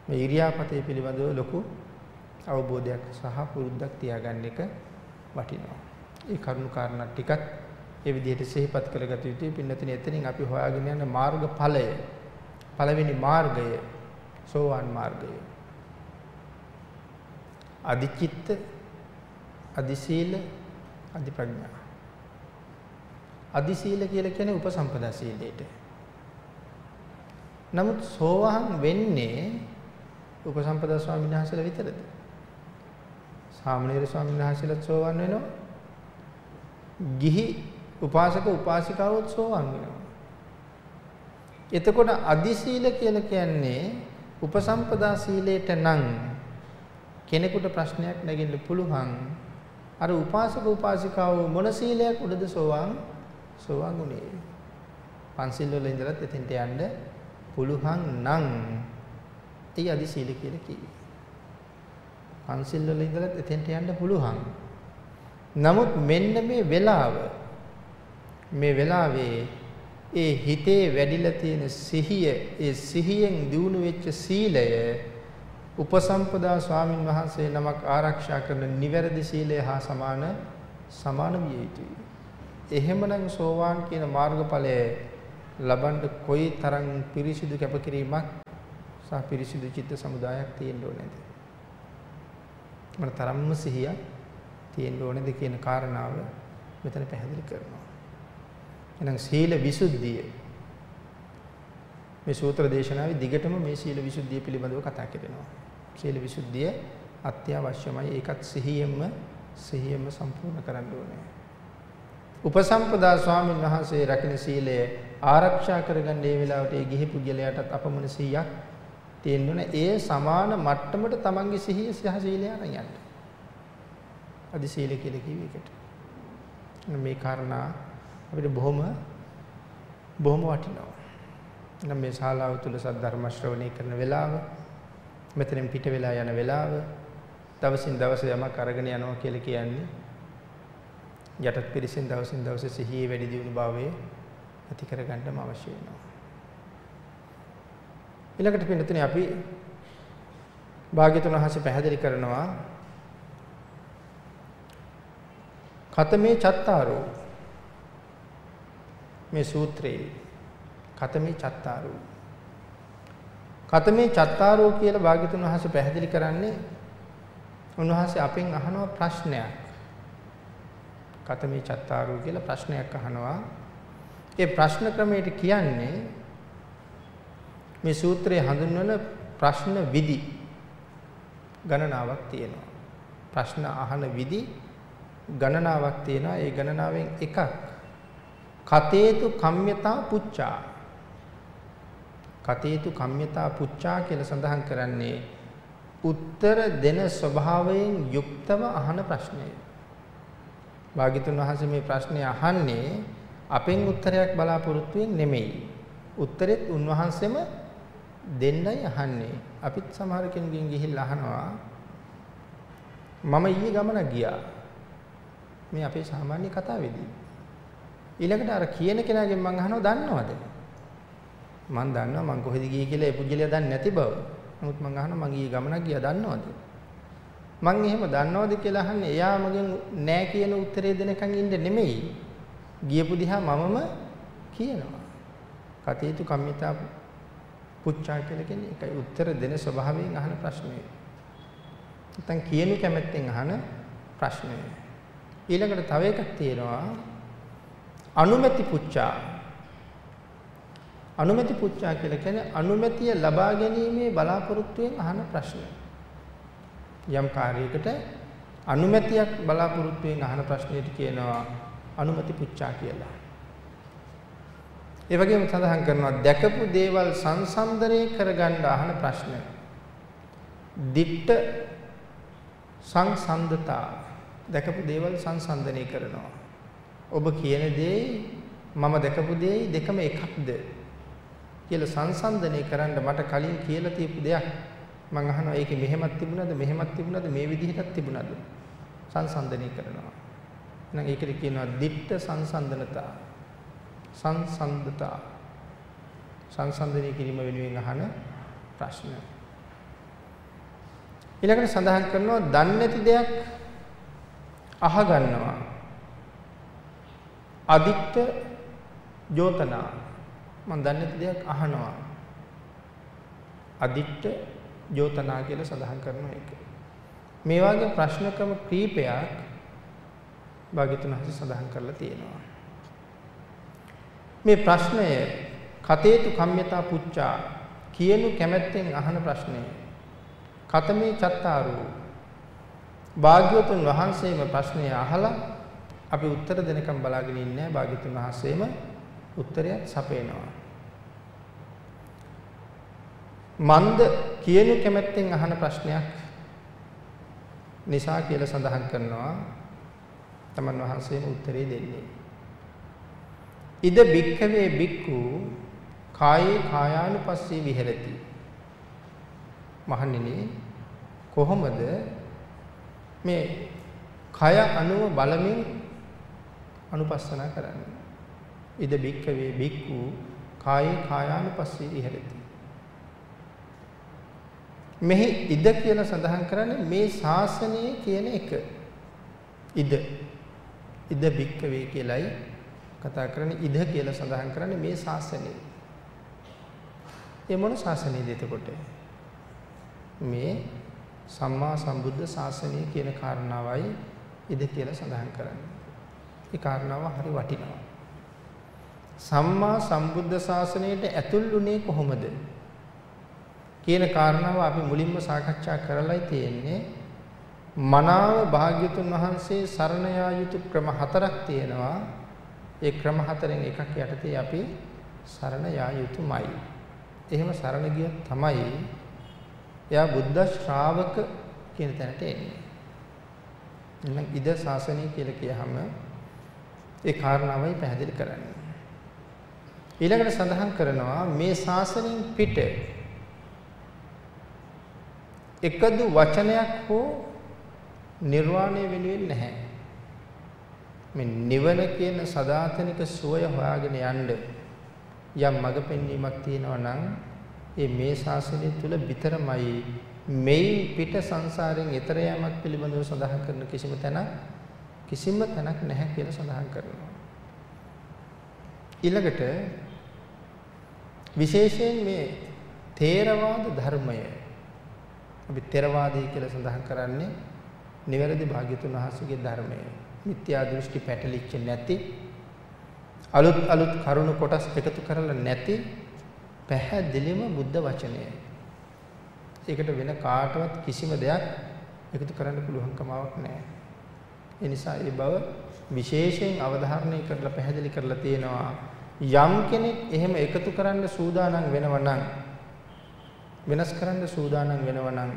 Speaker 2: මේ ඉරියාපතේ පිළිබඳව ලොකු අවබෝධයක් සහ පුරුද්දක් තියාගන්න එක වටිනවා. ඒ කරුණු කාරණා ටිකත් ඒ විදිහට සිහිපත් කරගත යුතුයි. පින්නතින එතනින් අපි හොයාගෙන යන මාර්ගඵලය. පළවෙනි මාර්ගය සෝවාන් මාර්ගය. අදිචිත්ත, අදිශීල, අදිප්‍රඥා. අදිශීල කියලා කියන්නේ උපසම්පදා සීලයට. නමුත් සෝවාන් වෙන්නේ උපසම්පදා ස්වාමීන් වහන්සේලා විතරද? සාමණේර ස්වාමීන් වහන්සේලා සෝවාන් වෙනවා. ගිහි උපාසක උපාසිකාවොත් සෝවන් වෙනවා. එතකොට අදි සීල කියලා කියන්නේ උපසම්පදා සීලයට නම් කෙනෙකුට ප්‍රශ්නයක් නැගෙන්න පුළුවන්. අර උපාසක උපාසිකාව මොන සීලයක් උඩද සෝවන් සෝවන් උනේ. පන්සිල් වල ඉඳලත් එතෙන්ට යන්න පුළුවන් නම් ඒ අදි සීල කියලා කිව්වේ. පන්සිල් වල ඉඳලත් එතෙන්ට යන්න පුළුවන්. නමුත් මෙන්න මේ වෙලාව මේ වෙලාවේ ඒ හිතේ වැඩිලා තියෙන සිහිය ඒ සිහියෙන් දිනු වෙච්ච සීලය උපසම්පදා ස්වාමින් වහන්සේ නමක් ආරක්ෂා කරන නිවැරදි සීලය හා සමාන සමාන විය යුතුයි. එහෙමනම් සෝවාන් කියන මාර්ගඵලය ලබන්න කොයි තරම් පිරිසිදු කැපකිරීමක් සහ පිරිසිදු චිත්ත සමුදායක් තියෙන්න ඕනේද? මොන තරම්ම සිහියක් තියෙන්න ඕනේද කියන කාරණාව මෙතන පැහැදිලි කරනවා. එහෙනම් සීල විසුද්ධිය මේ සූත්‍ර දේශනාවේ දිගටම මේ සීල විසුද්ධිය පිළිබඳව කතා කරනවා. සීල විසුද්ධිය අත්‍යවශ්‍යමයි. ඒකත් සිහියෙන්ම සිහියෙන්ම සම්පූර්ණ කරන්න ඕනේ. උපසම්පදා ස්වාමීන් වහන්සේ රකින්න සීලය ආරක්ෂා කරගන්න මේ වෙලාවට ඒ ගිහිපු ගලයටත් අපමණ සිහියක් තියෙන්න ඒ සමාන මට්ටමට තමන්ගේ සිහිය සහ සීලය අරන් යන්න. අදි සීල කියලා කිව්ව එකට. මේ කාරණා අපිට බොහොම බොහොම වටිනවා. නම් මේ ශාලාව තුල සද්ධර්ම ශ්‍රවණය කරන වෙලාව මෙතනින් පිට වෙලා යන වෙලාව දවසින් දවස යමක් අරගෙන යනවා කියලා කියන්නේ යටත් පිරිසෙන් දවසින් දවස සිහියේ වැඩි දියුණු භාවයේ ඇති කරගන්නම අවශ්‍ය වෙනවා. ඊළඟට පින්නතුනේ අපි භාග්‍යතුන් වහන්සේ පැහැදිලි කරනවා කතමේ චත්තාරෝ මේ සූත්‍රයේ කතමේ චත්තාරෝ කතමේ චත්තාරෝ කියලා භාග්‍යතුන් වහන්සේ පැහැදිලි කරන්නේ උන්වහන්සේ අපෙන් අහන ප්‍රශ්නයක් කතමේ චත්තාරෝ කියලා ප්‍රශ්නයක් අහනවා ඒ ප්‍රශ්න ක්‍රමයට කියන්නේ මේ සූත්‍රයේ හඳුන්වන ප්‍රශ්න විදි ගණනාවක් තියෙනවා ප්‍රශ්න අහන විදි ගණනාවක් තියෙනවා ඒ ගණනාවෙන් එකක් කතේතු කම්්‍යතා පුච්චා. කතේතු කම්්‍යතා පුච්චා කියලා සඳහන් කරන්නේ උත්තර දෙන ස්වභාවයෙන් යුක්තව අහන ප්‍රශ්නය. භාග්‍යතුන් වහන්සේ මේ ප්‍රශ්නේ අහන්නේ අපෙන් උත්තරයක් බලාපොරොත්තු නෙමෙයි. උත්තරෙත් උන්වහන්සේම දෙන්නයි අහන්නේ. අපිත් සමහර කෙනෙක්ගෙන් ගිහිල්ලා අහනවා මම ඊයේ ගමනක් ගියා. මේ අපේ සාමාන්‍ය කතාවේදී. ඊළඟට අර කියන කෙනාගෙන් මං අහනවා දන්නවද? මං දන්නවා මං කොහෙද ගියේ කියලා ඒ පුජ්‍යලයා දන්නේ නැති බව. නමුත් මං අහනවා මං ගියේ ගමනක් ගියා දන්නවද? මං එහෙම දන්නවද කියලා අහන්නේ එයා මගෙන් නෑ කියන උත්තරේ දෙනකන් ඉන්න නෙමෙයි. ගියපු දිහා මමම කියනවා. කතේතු කම්මිතා පුච්චා කියලා කියන්නේ ඒකයි උත්තර දෙන ස්වභාවයෙන් අහන ප්‍රශ්නේ. නැත්නම් කියනු කැමැත්තෙන් අහන ප්‍රශ්නේ. ඊළඟට තව එකක් තියෙනවා අනුමැති පුච්චා අනුමැති පුච්චා කියලා කියන්නේ අනුමැතිය ලබා ගැනීමේ බලාපොරොත්තුවෙන් අහන ප්‍රශ්න. යම් කාර්යයකට අනුමැතියක් බලාපොරොත්තුවෙන් අහන ප්‍රශ්නයට කියනවා අනුමැති පුච්චා කියලා. ඒ වගේම සඳහන් කරනවා දැකපු දේවල් සංසන්දනය කරගන්න අහන ප්‍රශ්න. දික්ට සංසන්දතා දැකපු දේවල් සංසන්දනය කරනවා. ඔබ කියන දේ මම දැකපු දේ දෙකම එකක්ද කියලා සංසන්දනය කරන්න මට කලින් කියලා තියපු දෙයක් මම අහනවා ඒකේ මෙහෙමත් තිබුණාද මෙහෙමත් තිබුණාද මේ විදිහටත් තිබුණාද සංසන්දනය කරනවා එහෙනම් ඒකද කියනවා ditta සංසන්දනතා සංසන්දතා සංසන්දනය කිරීම වෙනුවෙන් අහන ප්‍රශ්න ඊළඟට සඳහන් කරනවා දන්නේ නැති දෙයක් අහගන්නවා අදිත්ත ජෝතනා මම දන්නේ නැති දෙයක් අහනවා අදිත්ත ජෝතනා කියලා සඳහන් කරන එක මේ වගේ ප්‍රශ්න ක්‍රම කීපයක් භාග්‍යතුන් හස සඳහන් කරලා තියෙනවා මේ ප්‍රශ්නය කතේතු කම්මිතා පුච්චා කියනු කැමැත්තෙන් අහන ප්‍රශ්නය කතමේ චත්තාරෝ භාග්‍යවතුන් වහන්සේම ප්‍රශ්නය අහලා අපි උත්තර දෙනකම් බලාගෙන ඉන්නේ භාග්‍යතුන් වහන්සේම උත්තරයත් සපේනවා. මන්ද කියනු කැමැත්තෙන් අහන ප්‍රශ්නයක් නිසා කියලා සඳහන් කරනවා තමන් වහන්සේම උත්තරේ දෙන්නේ. ඉද බික්කවේ බික්කු කායේ කායානුපස්සී විහෙරති. මහණෙනි කොහොමද මේ කය අනුව බලමින් අනුපස්සන කරන්නේ. ඉද බික්කවේ බික්කු කායේ කායානුපස්සී ඉහෙරති. මෙහි ඉද කියලා සඳහන් කරන්නේ මේ ශාසනයේ කියන එක. ඉද ඉද බික්කවේ කියලයි කතා කරන්නේ ඉද කියලා සඳහන් කරන්නේ මේ ශාසනයේ. ඒ මොන ශාසනයද එතකොට? මේ සම්මා සම්බුද්ධ ශාසනය කියන කාරණාවයි ඉද කියලා සඳහන් කරන්නේ. ඒ කාරණාව හරි වටිනවා. සම්මා සම්බුද්ධ ශාසනයට ඇතුල්ුනේ කොහොමද? කියන කාරණාව අපි මුලින්ම සාකච්ඡා කරලායි තියෙන්නේ. මනාව භාග්‍යතුන් වහන්සේ සරණ යුතු ක්‍රම හතරක් තියෙනවා. ඒ ක්‍රම හතරෙන් එකක් යටතේ අපි සරණ යුතුමයි. එහෙම සරණ ගියොත් තමයි එයා බුද්ධ ශ්‍රාවක කියන තැනට එන්නේ. එහෙනම් ඉද ශාසනය කියලා කියහම ඒ කාරණාවයි පැහැදිලි කරන්නේ. ඊළඟට සඳහන් කරනවා මේ ශාසනයෙන් පිට එකදු වචනයක් හෝ නිර්වාණය වෙනුවෙන් නැහැ. මේ නිවන කියන සදාතනික සුවය හොයාගෙන යන්න යම් මඟ පෙන්වීමක් තියෙනවා නම් ඒ මේ ශාසනය තුල විතරමයි මේ පිට සංසාරයෙන් එතර යාමක් පිළිබඳව සඳහන් කරන කිසිම තැනක් කිසිම තැනක් නැහැ කියලා සඳහන් කරනවා. ඊළඟට විශේෂයෙන් මේ තේරවාද ධර්මය අපි තේරවාදී කියලා සඳහන් කරන්නේ නිවැරදි භාග්‍යතුන් වහන්සේගේ ධර්මය. මිත්‍යා දෘෂ්ටි පැටලිච්ච නැති අලුත් අලුත් කරුණු කොටස් එකතු කරලා නැති පැහැදිලිම බුද්ධ වචනය. ඒකට වෙන කාටවත් කිසිම දෙයක් එකතු කරන්න පුළුවන් කමාවක් නැහැ. ඒ නිසා ඒ බව විශේෂයෙන් අවධාරණය කරලා පැහැදිලි කරලා තියෙනවා. යම් කෙනෙක් එහෙම එකතු කරන්න සූදානම් වෙනවනම් වෙනස් කරන්න සූදානම් වෙනවනම්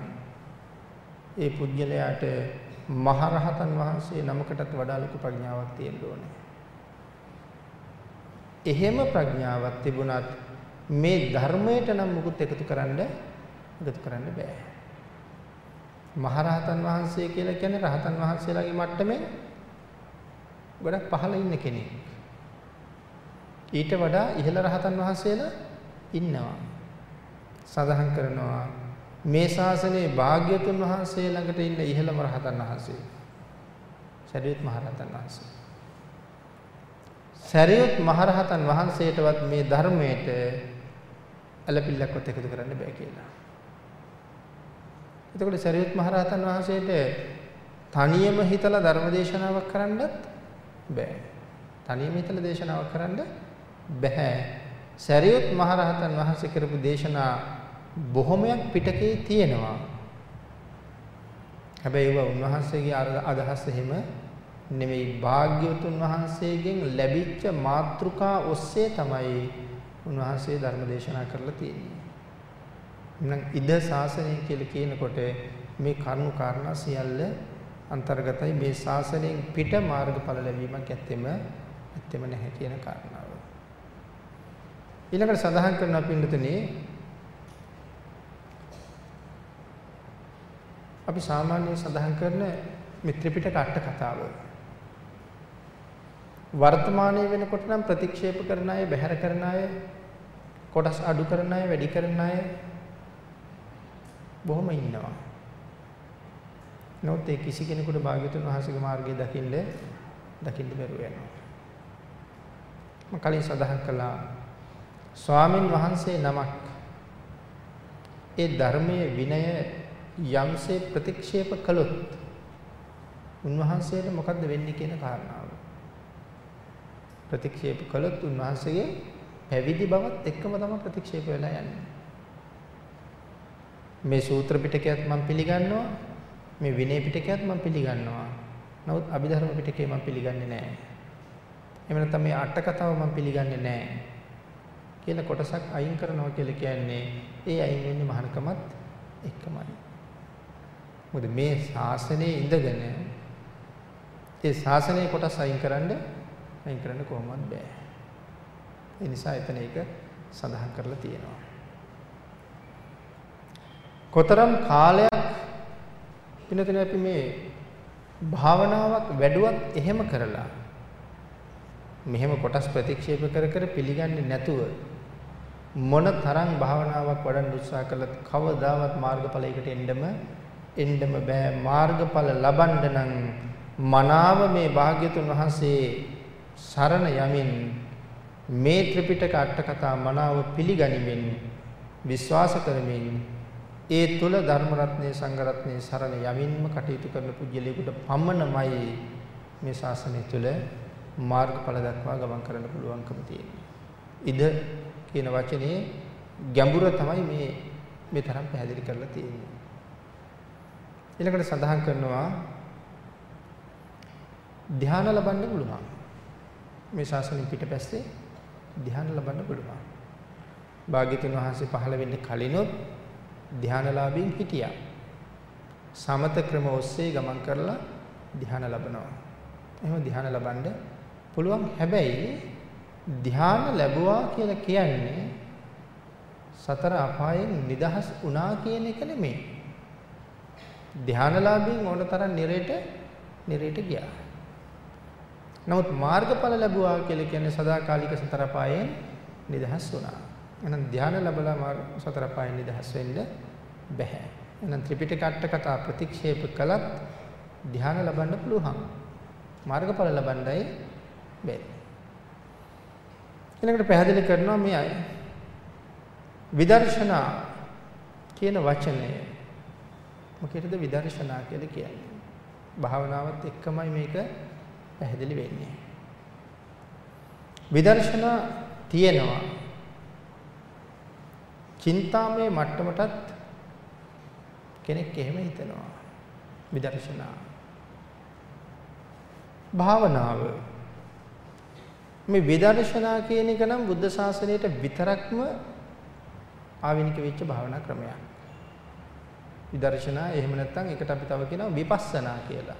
Speaker 2: ඒ පුද්ගලයාට මහරහතන් වහන්සේ නමකටත් වඩා ලොකු ප්‍රඥාවක් තියෙන්න ඕනේ. එහෙම ප්‍රඥාවක් තිබුණත් මේ ධර්මයට නම් මුකුත් එකතු කරන්න එකතු කරන්න බෑ. මහරහතන් වහන්සේ කියලා කියන්නේ රහතන් වහන්සේලාගේ මට්ටමේ ගොඩක් පහළ ඉන්න කෙනෙක්. ඊට වඩා ඉහළ රහතන් වහන්සේලා ඉන්නවා. සඳහන් කරනවා මේ ශාසනයේ භාග්‍යතුන් වහන්සේ ළඟට ඉන්න ඉහළම රහතන් වහන්සේ. සරියුත් මහරහතන් වහන්සේ. සරියුත් මහරහතන් වහන්සේටවත් මේ ධර්මයට ඇලපිල්ලක්වත් එකතු කරන්න බෑ කියලා. එතකොට සරියුත් මහරහතන් වහන්සේට තනියම හිතලා ධර්මදේශනාවක් කරන්නත් බෑ. තනියම හිතලා දේශනාවක් කරන්න බෑ. සරියුත් මහරහතන් වහන්සේ කරපු දේශනා බොහොමයක් පිටකේ තියෙනවා. හැබැයි ඒවා උන්වහන්සේගේ අදහස් එහෙම නෙමෙයි භාග්‍යවතුන් වහන්සේගෙන් ලැබිච්ච මාතෘකා ඔස්සේ තමයි උන්වහන්සේ ධර්ම දේශනා කරලා තියෙන්නේ. එහෙනම් ඉද ශාසනය කියලා කියනකොට මේ කරුණු කාරණා සියල්ල අන්තර්ගතයි මේ ශාසනයෙන් පිට මාර්ගඵල ලැබීමක් ඇත්තෙම ඇත්තෙම නැහැ කියන කාරණාව. ඊළඟට සඳහන් කරනවා පින්නතනේ අපි සාමාන්‍යයෙන් සඳහන් කරන මේ ත්‍රිපිටක අට කතාව වර්තමානයේ වෙනකොට නම් ප්‍රතික්ෂේප කරන අය බැහැර කරන අය කොටස් අඩු කරන අය වැඩි කරන අය බොහොම ඉන්නවා. නෝත් ඒ කිසි කෙනෙකුට භාග්‍යතුන් වහන්සේගේ මාර්ගය දකින්න දකින්න බැරුව යනවා. මම කලින් සඳහන් කළා ස්වාමින් වහන්සේ නමක් ඒ ධර්මයේ විනය යම්සේ ප්‍රතික්ෂේප කළොත් උන්වහන්සේට මොකද්ද වෙන්නේ කියන කාරණාව ප්‍රතික්ෂේප කළොත් උන්වහන්සේගේ පැවිදි බවත් එක්කම තමයි ප්‍රතික්ෂේප වෙලා යන්නේ මේ සූත්‍ර පිටකයත් මම පිළිගන්නවා. මේ විනය පිටකයත් මම පිළිගන්නවා. නමුත් අභිධර්ම පිටකේ මම පිළිගන්නේ නැහැ. එහෙම නැත්නම් මේ අට කතාව මම පිළිගන්නේ නැහැ. කියන කොටසක් අයින් කරනවා කියලා කියන්නේ ඒ අයින් වෙන්නේ මහානකමත් එකමයි. මොකද මේ ශාසනයේ ඉඳගෙන ඒ ශාසනයේ කොටස් අයින් කරන්න අයින් කරන්න කොහොමවත් බෑ. ඒ නිසා එතන ඒක සඳහන් කරලා තියෙනවා. කොතරම් කාලයක් පිනතුනේ අපි මේ භාවනාවක් වැඩුවත් එහෙම කරලා මෙහෙම කොටස් ප්‍රතික්ෂේප කර කර පිළිගන්නේ නැතුව මොන තරම් භාවනාවක් වඩන්න උත්සාහ කළත් කවදාවත් මාර්ගඵලයකට එන්නම එන්නම බෑ මාර්ගඵල ලබන්න නම් මනාව මේ භාග්‍යතුන් වහන්සේ සරණ යමින් මේ ත්‍රිපිටක අට කතා මනාව පිළිගනිමින් විශ්වාස කරමින් ඒ තුල ධර්ම රත්නයේ සංඝ රත්නයේ සරණ යමින්ම කටයුතු කරන පුජ්‍යලයකට පමණමයි මේ ශාසනය තුල මාර්ගඵල දක්වා ගමන් කරන්න පුළුවන්කම තියෙන්නේ. ඉද කියන වචනේ ගැඹුර තමයි මේ මේ තරම් පැහැදිලි කරලා තියෙන්නේ. ඊළඟට සඳහන් කරනවා ධ්‍යාන ලබන්න පුළුවන්. මේ ශාසනය පිටපැස්සේ ධ්‍යාන ලබන්න පුළුවන්. භාග්‍යතුන් වහන්සේ පහළ වෙන්න කලිනුත් ධානලාභීන් හිටියා. සමත ක්‍රම ඔස්සේ ගමන් කරලා ධාන ලබනවා. එහෙම ධාන ලබන්න පුළුවන්. හැබැයි ධාන ලැබුවා කියලා කියන්නේ සතර අපායෙන් නිදහස් වුණා කියන එක නෙමෙයි. ධානලාභීන් ඕනතරම් නිරේට නිරේට ගියා. නමුත් මාර්ගඵල ලැබුවා කියලා කියන්නේ සදාකාලික සතර පායෙන් නිදහස් වුණා. එහෙනම් ධ්‍යාන ලැබලා සතර පායෙන් නිදහස් වෙන්න බැහැ. එහෙනම් ත්‍රිපිටකට්ට කතා ප්‍රතික්ෂේප කළත් ධ්‍යාන ලබන්න පුළුවන්. මාර්ගඵල ලබන්නයි බැහැ. ඊළඟට පැහැදිලි කරනවා මේ අය විදර්ශනා කියන වචනය මොකේද විදර්ශනා කියලා කියන්නේ? භාවනාවත් එක්කමයි මේක පැහැදිලි වෙන්නේ. විදර්ශනා තියෙනවා චින්තාමේ මට්ටමටත් කෙනෙක් එහෙම හිතනවා. විදර්ශනා. භාවනාව මේ විදර්ශනා කියන එක නම් බුද්ධ ශාසනයට විතරක්ම ආවිනික වෙච්ච භාවනා ක්‍රමයක්. විදර්ශනා එහෙම නැත්නම් ඒකට අපි තව කියනවා විපස්සනා කියලා.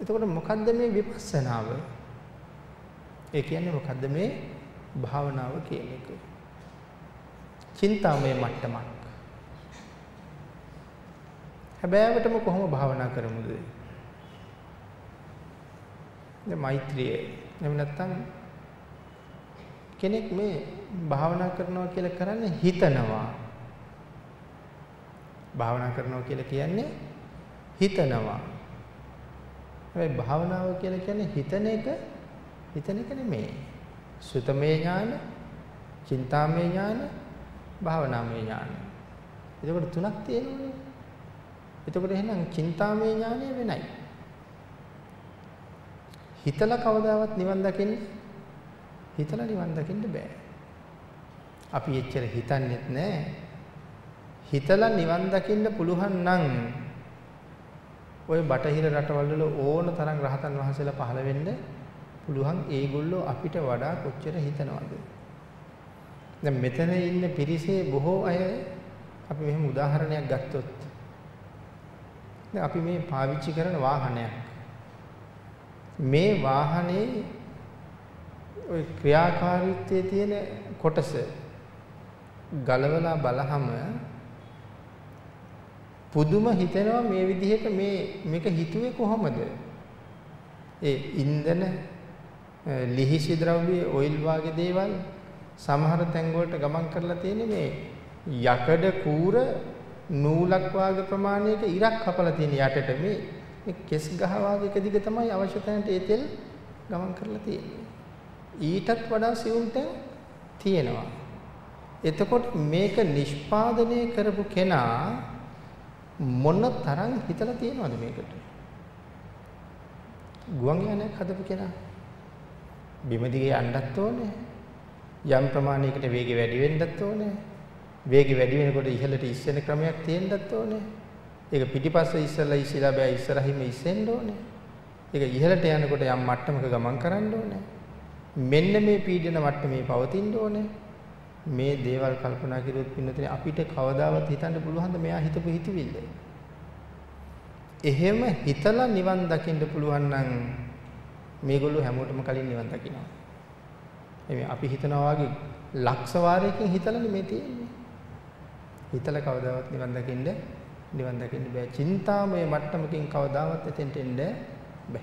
Speaker 2: එතකොට මොකද්ද මේ විපස්සනාව? ඒ කියන්නේ මොකද්ද මේ භාවනාව කියන එක? චින්තාමය මට්ටමක්. හැබෑවටම කොහොම භාවනා කරමුද? මේ මෛත්‍රිය එහෙම නැත්නම් කෙනෙක් මේ භාවනා කරනවා කියලා කරන්නේ හිතනවා. භාවනා කරනවා කියලා කියන්නේ හිතනවා. හැබැයි භාවනාව කියලා කියන්නේ හිතන එක හිතන එක නෙමෙයි. සුතමේ ඥාන, චින්තාමේ ඥාන, භාවනාමය ඥානය. එතකොට තුනක් තියෙනවනේ. එතකොට එහෙනම් චින්තාමය ඥානය වෙනයි. හිතලා කවදාවත් නිවන් දකින්න හිතලා නිවන් දකින්න බෑ. අපි එච්චර හිතන්නේත් නෑ. හිතලා නිවන් දකින්න පුළුවන් නම් ওই බටහිර රටවල් වල ඕන තරම් රහතන් වහන්සේලා පහළ වෙන්න පුළුවන් ඒගොල්ලෝ අපිට වඩා කොච්චර හිතනවද? දැන් මෙතන ඉන්න පිරිසේ බොහෝ අය අපි මෙහෙම උදාහරණයක් ගත්තොත් දැන් අපි මේ පාවිච්චි කරන වාහනයක් මේ වාහනේ ওই ක්‍රියාකාරීත්වයේ තියෙන කොටස ගලවලා බලහම පුදුම හිතෙනවා මේ විදිහට මේ මේක හිතුවේ කොහොමද? ඒ ඉන්ධන ලිහිසි ද්‍රව්‍ය ඔයිල් වගේ දේවල් සමහර තැන් වලට ගමන් කරලා තියෙන්නේ මේ යකඩ කූර නූලක් වාගේ ප්‍රමාණයක ඉරක් කපලා තියෙන යටට මේ මේ කෙස් ගහ වාගේ එක දිග තමයි අවශ්‍ය තැනට ඒ තෙල් ගමන් කරලා තියෙන්නේ. ඊටත් වඩා සියුම් තැන් තියෙනවා. එතකොට මේක නිෂ්පාදනය කරපු කෙනා මොන තරම් හිතලා තියෙනවද මේකට? ගුවන් යානයක් හදපු කෙනා බිම දිගේ යන්නත් ඕනේ. යම් ප්‍රමාණයකට වේගය වැඩි වෙන්නත් ඕනේ. වේගය වැඩි වෙනකොට ඉහළට ඉස්සෙන ක්‍රමයක් තියෙන්නත් ඕනේ. ඒක පිටිපස්ස ඉස්සලා ඉස්සලා බෑ ඉස්සරහින්ම ඉස්සෙන්න ඕනේ. ඒක ඉහළට යනකොට යම් මට්ටමක ගමන් කරන්න ඕනේ. මෙන්න මේ පීඩන මට්ටමේ පවතින්න ඕනේ. මේ දේවල් කල්පනා කරුවොත් පින්නතේ අපිට කවදාවත් හිතන්න පුළුවන්ද මෙයා හිතපු හිතවිල්ල? එහෙම හිතලා නිවන් දකින්න පුළුවන් නම් මේගොල්ලෝ හැමෝටම කලින් නිවන් දකිනවා. නෙමෙයි අපි හිතනවා වගේ ලක්ෂ වාරයකින් හිතලානේ මේ තියෙන්නේ. හිතලා කවදාවත් නිවන් දකින්න නිවන් දකින්න බෑ. චින්තාමය මට්ටමකින් කවදාවත් එතෙන්ට එන්න බෑ.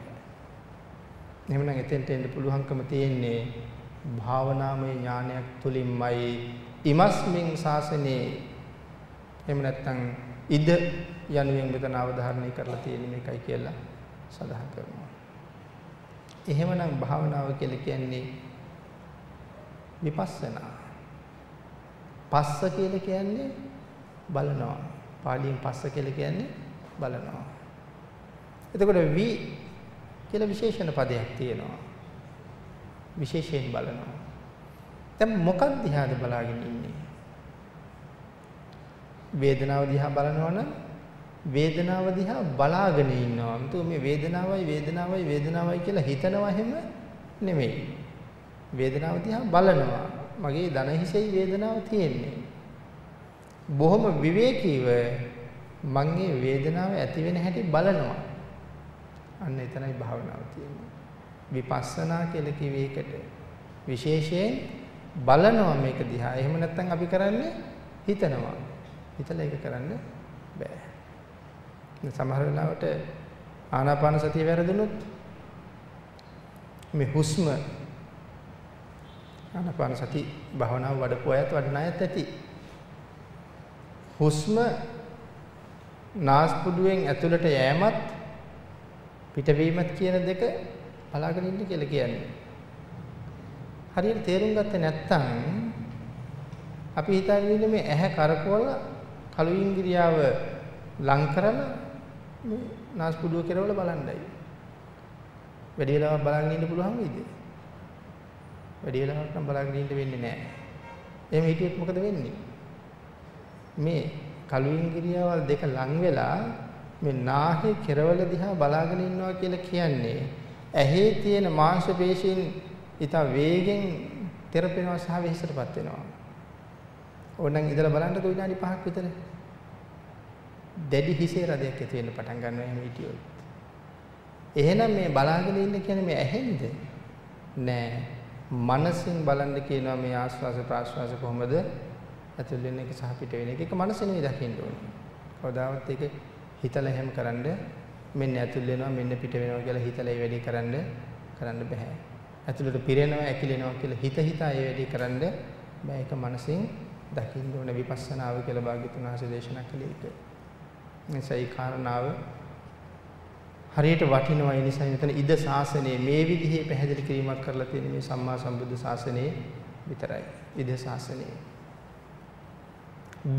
Speaker 2: එහෙමනම් එතෙන්ට එන්න පුළුවන්කම තියෙන්නේ භාවනාමය ඥානයක් තුලින්මයි ඉමස්මින් ශාසනේ එහෙම නැත්නම් ඉද යනුවෙන් මෙතන අවධාරණය කරලා තියෙන්නේ මේකයි කියලා සඳහන් කරනවා. එහෙමනම් භාවනාව කියලා කියන්නේ විපස්සනා. පස්ස කියලා කියන්නේ බලනවා. පාලියෙන් පස්ස කියලා කියන්නේ බලනවා. එතකොට වි කියලා විශේෂණ පදයක් තියෙනවා. විශේෂයෙන් බලනවා. දැන් මොකක් දිහාද බලාගෙන ඉන්නේ? වේදනාව දිහා බලනවනම් වේදනාව දිහා බලාගෙන ඉන්නවා. මුතු මේ වේදනාවයි වේදනාවයි වේදනාවයි කියලා හිතනවා හැම නෙමෙයි. වේදනාව දිහා බලනවා. මගේ දන හිසෙයි වේදනාව තියෙන්නේ. බොහොම විවේකීව මම මේ වේදනාව ඇති වෙන හැටි බලනවා. අන්න එතනයි භාවනාව තියෙන්නේ. විපස්සනා කියලා කිව්ව එකට විශේෂයෙන් බලනවා මේක දිහා. එහෙම නැත්නම් අපි කරන්නේ හිතනවා. හිතලා ඒක කරන්න බෑ. සමහර වෙලාවට ආනාපාන සතිය වැරදුනොත් මේ හුස්ම ආනාපාන සති භාවනාව වඩපු අයත් වඩන අයත් ඇති. හුස්ම නාස්පුඩුවෙන් ඇතුළට යෑමත් පිටවීමත් කියන දෙක බලාගෙන ඉන්න කියලා කියන්නේ. හරියට තේරුම් ගත්තේ නැත්නම් අපි හිතන්නේ මේ ඇහැ කරකවලා කලුයින් ගිරියාව ලං කරලා මේ නාස්පුඩුව කෙරවල බලන්නයි. වැඩි වෙලාවක් බලන් ඉන්න පුළුවන් වෙයිද? වැඩි වෙලාවක් නම් බලාගෙන ඉන්න වෙන්නේ නැහැ. එහෙම හිටියොත් මොකද වෙන්නේ? මේ කලුවින් ක්‍රියාවල් දෙක ලං වෙලා මේ නාහේ කෙරවල දිහා බලාගෙන ඉන්නවා කියලා කියන්නේ ඇහි තියෙන මාංශ පේශීන් ඊට වේගෙන් තෙරපෙනවා සහ වෙහෙසටපත් වෙනවා. ඕනනම් ඉඳලා බලන්නකෝ විනාඩි 5ක් විතර. දැඩි හිසේ රදයක් ඇති වෙන්න පටන් ගන්නවා එහෙම හිටියොත්. එහෙනම් මේ බලාගෙන ඉන්න කියන්නේ මේ ඇහෙන්ද? නෑ. මනසින් බලන්න කියනවා මේ ආස්වාස ප්‍රාස්වාස කොහොමද ඇතුල් වෙන එක සහ පිට වෙන එක. ඒක මනසිනුයි දකින්න ඕනේ. කවදාවත් ඒක හිතලා හැම කරන්න මෙන්න ඇතුල් වෙනවා මෙන්න පිට වෙනවා කියලා හිතලා ඒ වැඩේ කරන්න කරන්න බෑ. ඇතුළට පිරෙනවා ඇකිලෙනවා කියලා හිත හිතා ඒ වැඩේ කරන්න බෑ. ඒක මනසින් දකින්න ඕනේ විපස්සනාව කියලා භාග්‍යතුන් වහන්සේ දේශනා කළේ ඒක. මේ සයි කාරණාව හරියට වටිනවා ඒ නිසා මෙතන ඉද ශාසනය මේ විදිහේ පැහැදිලි කිරීමක් කරලා තියෙන මේ සම්මා සම්බුද්ධ ශාසනයේ විතරයි ඉද ශාසනය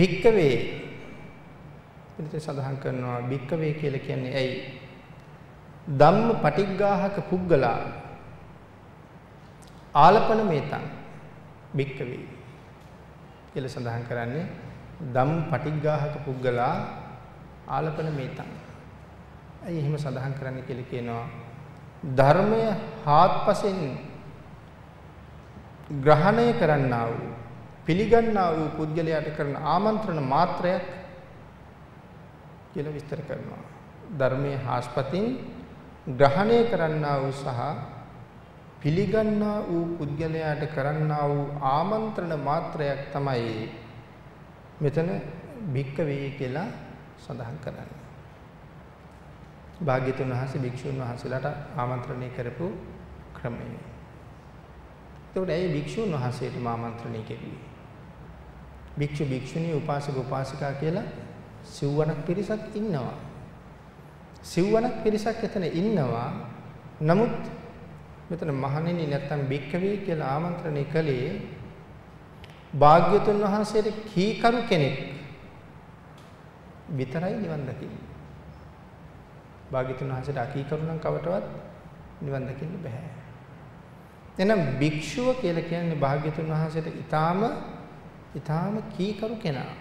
Speaker 2: භික්කවේ පිළිතුර සඳහන් කරනවා භික්කවේ කියලා කියන්නේ ඇයි ධම්ම පටිග්ගාහක පුද්ගලා ආලපන මේතං භික්කවේ කියලා සඳහන් කරන්නේ ධම්ම පටිග්ගාහක පුද්ගලා ආලපන මේතං ඇයි එහෙම සඳහන් කරන්නේ කියලා කියනවා ධර්මය හාත්පසින් ග්‍රහණය කරන්නා වූ පිළිගන්නා වූ පුද්ගලයාට කරන ආමන්ත්‍රණ මාත්‍රයක් කියලා විස්තර කරනවා ධර්මයේ හාස්පතින් ග්‍රහණය කරන්නා වූ සහ පිළිගන්නා වූ පුද්ගලයාට කරන්නා වූ ආමන්ත්‍රණ මාත්‍රයක් තමයි මෙතන භික්කවේ කියලා සඳහන් කරන්නේ භාග්‍යතුන් වහන්සේ භික්ෂුන් වහන්සේලාට ආමන්ත්‍රණය කරපු ක්‍රමය. එතකොට ඇයි භික්ෂුන් වහන්සේටම ආමන්ත්‍රණය කෙරුවේ? භික්ෂු භික්ෂුණී උපාසක උපාසිකා කියලා සිව්වණක් පිරිසක් ඉන්නවා. සිව්වණක් පිරිසක් එතන ඉන්නවා. නමුත් මෙතන මහණෙනි නැත්තම් භික්කවේ කියලා ආමන්ත්‍රණය කළේ භාග්‍යතුන් වහන්සේට කීකරු කෙනෙක් විතරයි නිවන් දකින්නේ. භාග්‍යතුන් වහන්සේට අකීකරුණම් කවටවත් නිවන් දකින්න බෑ. එහෙනම් භික්ෂුව කියලා කියන්නේ භාග්‍යතුන් වහන්සේට ඊටාම ඊටාම කීකරු කෙනා.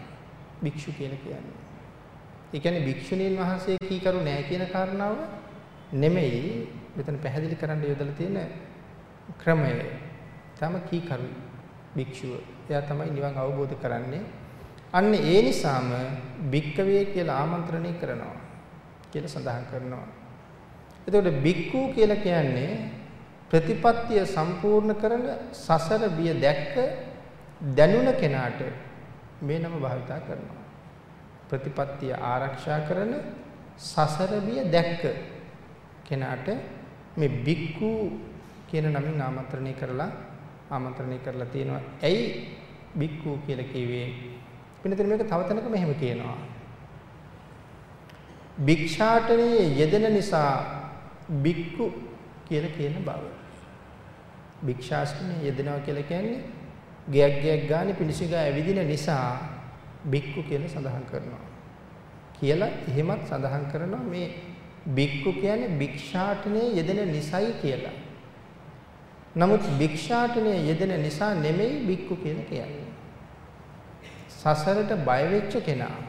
Speaker 2: භික්ෂු කියලා කියන්නේ. ඒ කියන්නේ භික්ෂුණීන් වහන්සේ කීකරු නෑ කියන කාරණාව නෙමෙයි මෙතන පැහැදිලි කරන්න යොදලා තියෙන ක්‍රමය. තම කීකරු භික්ෂුව. එයා තමයි නිවන් අවබෝධ කරන්නේ. අන්න ඒ නිසාම භික්කවේ කියලා ආමන්ත්‍රණය කරනවා. කියලා සඳහන් කරනවා. එතකොට බික්කු කියලා කියන්නේ ප්‍රතිපත්තිය සම්පූර්ණ කරන සසර බිය දැක්ක දැනුණ කෙනාට මේ නම භාවිතා කරනවා. ප්‍රතිපත්තිය ආරක්ෂා කරන සසර බිය දැක්ක කෙනාට මේ බික්කු කියන නමින් ආමන්ත්‍රණය කරලා ආමන්ත්‍රණය කරලා තියෙනවා. ඇයි බික්කු කියලා කිව්වේ? වෙනතර මේක තව තැනක මෙහෙම කියනවා. භික්ෂාටනයේ යෙදෙන නිසා බික්කු කියලා කියන බව. භික්ෂාස්මනේ යෙදෙනවා කියලා කියන්නේ ගයක් ගයක් ගානේ පිණිසිගා ඇවිදින නිසා බික්කු කියලා සඳහන් කරනවා. කියලා එහෙමත් සඳහන් කරනවා මේ බික්කු කියන්නේ භික්ෂාටනයේ යෙදෙන නිසයි කියලා. නමුත් භික්ෂාටනයේ යෙදෙන නිසා නෙමෙයි බික්කු කියලා කියන්නේ. සසරට බය වෙච්ච කෙනා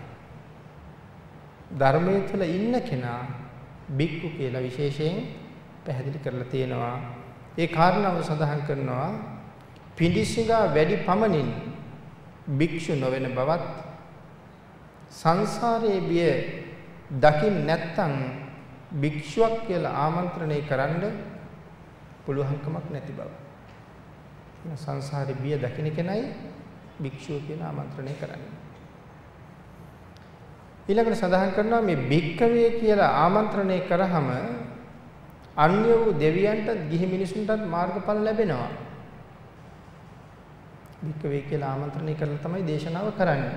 Speaker 2: ධර්මයේ තුල ඉන්න කෙනා බික්කු කියලා විශේෂයෙන් පැහැදිලි කරලා තියෙනවා. ඒ කාරණාව සඳහන් කරනවා පිඬිසිඟා වැඩි පමණින් භික්ෂු නොවන බවත් සංසාරයේ බිය දකින් නැත්තම් භික්ෂුවක් කියලා ආමන්ත්‍රණය කරන්න පුළුවන්කමක් නැති බව. සංසාරේ බිය දකින්න කෙනයි භික්ෂුව කියලා ආමන්ත්‍රණය කරන්නේ. ඊළඟට සඳහන් කරනවා මේ භික්කවේ කියලා ආමන්ත්‍රණය කරාම අන්‍ය වූ දෙවියන්ටත් ගිහි මිනිසුන්ටත් මාර්ගඵල ලැබෙනවා. භික්කවේ කියලා ආමන්ත්‍රණය කරලා තමයි දේශනාව කරන්නේ.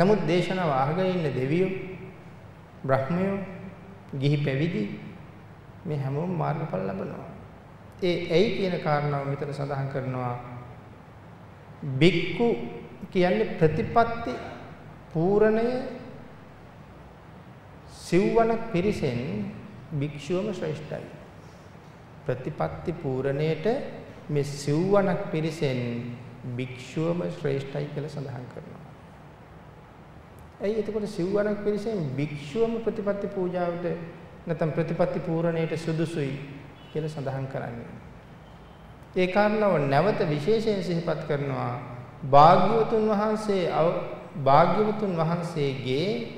Speaker 2: නමුත් දේශනාව අහගෙන ඉන්න දෙවියෝ, බ්‍රහ්මයෝ, ගිහි පැවිදි මේ හැමෝම මාර්ගඵල ලබනවා. ඒ ඇයි කියන කාරණාව මෙතන සඳහන් කරනවා. භික්කු කියන්නේ ප්‍රතිපatti පූර්ණයේ සිව්වනක් පිරිසෙන් භික්ෂුවම ශ්‍රේෂ්ඨයි. ප්‍රතිපත්ති පූර්ණණයට මේ සිව්වනක් පිරිසෙන් භික්ෂුවම ශ්‍රේෂ්ඨයි කියලා සඳහන් කරනවා. ඇයි එතකොට සිව්වනක් පිරිසෙන් භික්ෂුවම ප්‍රතිපත්ති පූජාවට නැත්නම් ප්‍රතිපත්ති පූර්ණණයට සුදුසුයි කියලා සඳහන් කරන්නේ. ඒ කාරණාව නැවත විශේෂයෙන් සිහිපත් කරනවා භාග්‍යවතුන් වහන්සේ භාග්‍යවතුන් වහන්සේගේ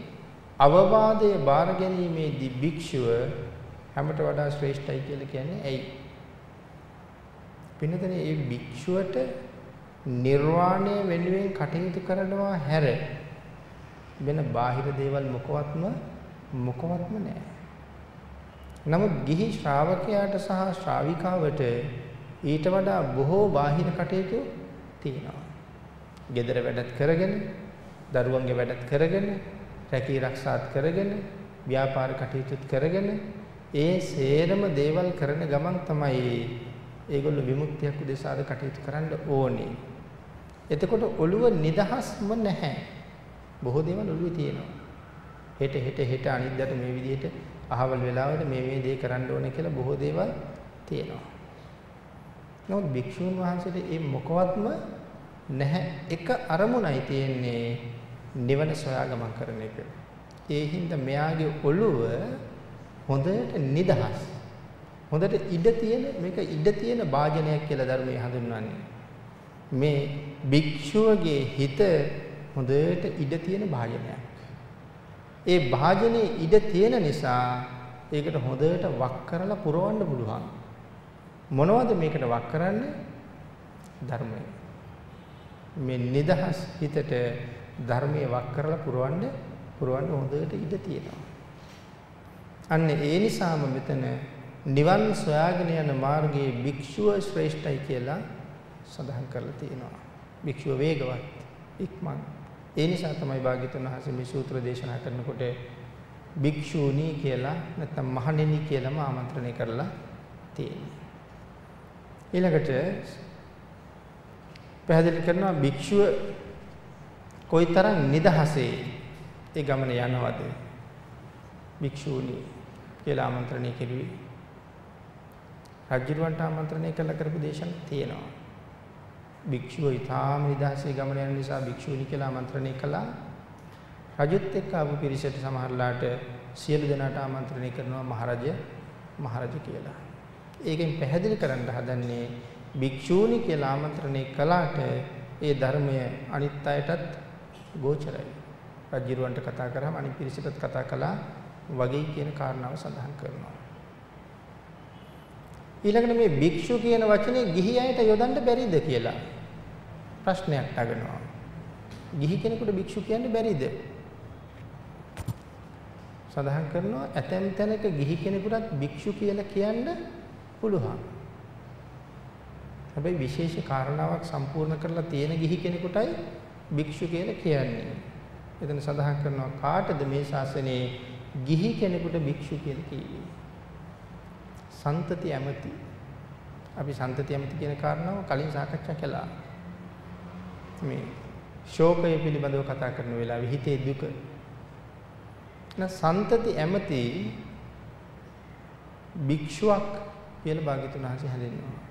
Speaker 2: අවවාදයේ බාර ගැනීමේදී භික්ෂුව හැමට වඩා ශ්‍රේෂ්ඨයි කියලා කියන්නේ ඇයි? පින්නතනේ මේ භික්ෂුවට නිර්වාණය වෙනුවෙන් කටයුතු කරනවා හැර වෙන බාහිර දේවල් මොකවත්ම මොකවත්ම නැහැ. නමුත් ගිහි ශ්‍රාවකයාට සහ ශ්‍රාවිකාවට ඊට වඩා බොහෝ බාහිර කටයුතු තියෙනවා. gedara වැඩත් කරගෙන, දරුවන්ගේ වැඩත් කරගෙන, රැකී රක්ෂාත් කරගෙන ව්‍යාපාර කටයුතු කරගෙන ඒ සේරම දේවල් කරන ගමන් තමයි ඒගොල්ලෝ විමුක්තියක් උදෙසාද කටයුතු කරන්න ඕනේ. එතකොට ඔළුව නිදහස්ම නැහැ. බොහෝ දේවල් ඔළුවේ තියෙනවා. හෙට හෙට හෙට අනිද්දාට මේ විදිහට අහවල් වෙලාවට මේ මේ දේ කරන්න ඕනේ කියලා බොහෝ දේවල් තියෙනවා. නමුත් භික්ෂුන් වහන්සේට මේ මොකවත්ම නැහැ. එක අරමුණයි තියෙන්නේ නිවන සොයා ගමන් කරන එක. ඒ හින්දා මෙයාගේ ඔළුව හොඳට නිදහස්. හොඳට ඉඩ තියෙන මේක ඉඩ තියෙන වාජනයක් කියලා ධර්මයේ හඳුන්වන්නේ. මේ භික්ෂුවගේ හිත හොඳට ඉඩ තියෙන වාජනයක්. ඒ වාජනේ ඉඩ තියෙන නිසා ඒකට හොඳට වක් කරලා පුරවන්න පුළුවන්. මොනවද මේකට වක් කරන්නේ? ධර්මය. මේ නිදහස් හිතට ධර්මයේ වක් කරලා පුරවන්න පුරවන්න හොඳට ඉඩ තියෙනවා. අන්න ඒ නිසාම මෙතන නිවන් සොයාගෙන යන මාර්ගයේ භික්ෂුව ශ්‍රේෂ්ඨයි කියලා සඳහන් කරලා තියෙනවා. භික්ෂුව වේගවත් ඉක්මන්. ඒ නිසා තමයි භාග්‍යතුන් වහන්සේ මේ සූත්‍ර දේශනා කරනකොට භික්ෂූනි කියලා නැත්නම් මහණෙනි කියලාම ආමන්ත්‍රණය කරලා තියෙනවා. ඊළඟට පැහැදිලි කරනවා භික්ෂුව කොයිතරම් නිදහසේ ඒ ගමන යනවද භික්ෂූනි කියලා ආමන්ත්‍රණය කෙරුවේ රජුරවන්ට ආමන්ත්‍රණය කළ කරපු දේශන තියෙනවා භික්ෂුව ඊටාම නිදහසේ ගමන යන නිසා භික්ෂූනි කියලා ආමන්ත්‍රණය කළා රජුත් එක්ක ආපු පිරිසට සමහරලාට සියලු දෙනාට ආමන්ත්‍රණය කරනවා මහරජ මහරජ කියලා. ඒකෙන් පැහැදිලි කරන්න හදන්නේ භික්ෂූනි කියලා ආමන්ත්‍රණය කළාට ඒ ධර්මය අනිත් අයටත් ගෝචරයි. රජිරුවන්ට කතා කරාම අනිත් පිරිසටත් කතා කළා වගේ කියන කාරණාව සඳහන් කරනවා. ඊළඟට මේ භික්ෂු කියන වචනේ ගිහි අයට යොදන්න බැරිද කියලා ප්‍රශ්නයක් අගනවා. ගිහි කෙනෙකුට භික්ෂු කියන්න බැරිද? සඳහන් කරනවා ඇතැම් තැනක ගිහි කෙනෙකුටත් භික්ෂු කියලා කියන්න පුළුවන්. හැබැයි විශේෂ කාරණාවක් සම්පූර්ණ කරලා තියෙන ගිහි කෙනෙකුටයි භික්ෂු කියලා කියන්නේ. එතන සඳහන් කරනවා කාටද මේ ශාසනයේ ගිහි කෙනෙකුට භික්ෂු කියලා කියන්නේ. සන්තති ඇමති. අපි සන්තති ඇමති කියන කාරණාව කලින් සාකච්ඡා කළා. මේ ශෝකය පිළිබඳව කතා කරන වෙලාවේ හිතේ දුක. න සන්තති ඇමති භික්ෂුවක් කියලා භාග්‍යතුන් වහන්සේ හැඳින්වනවා.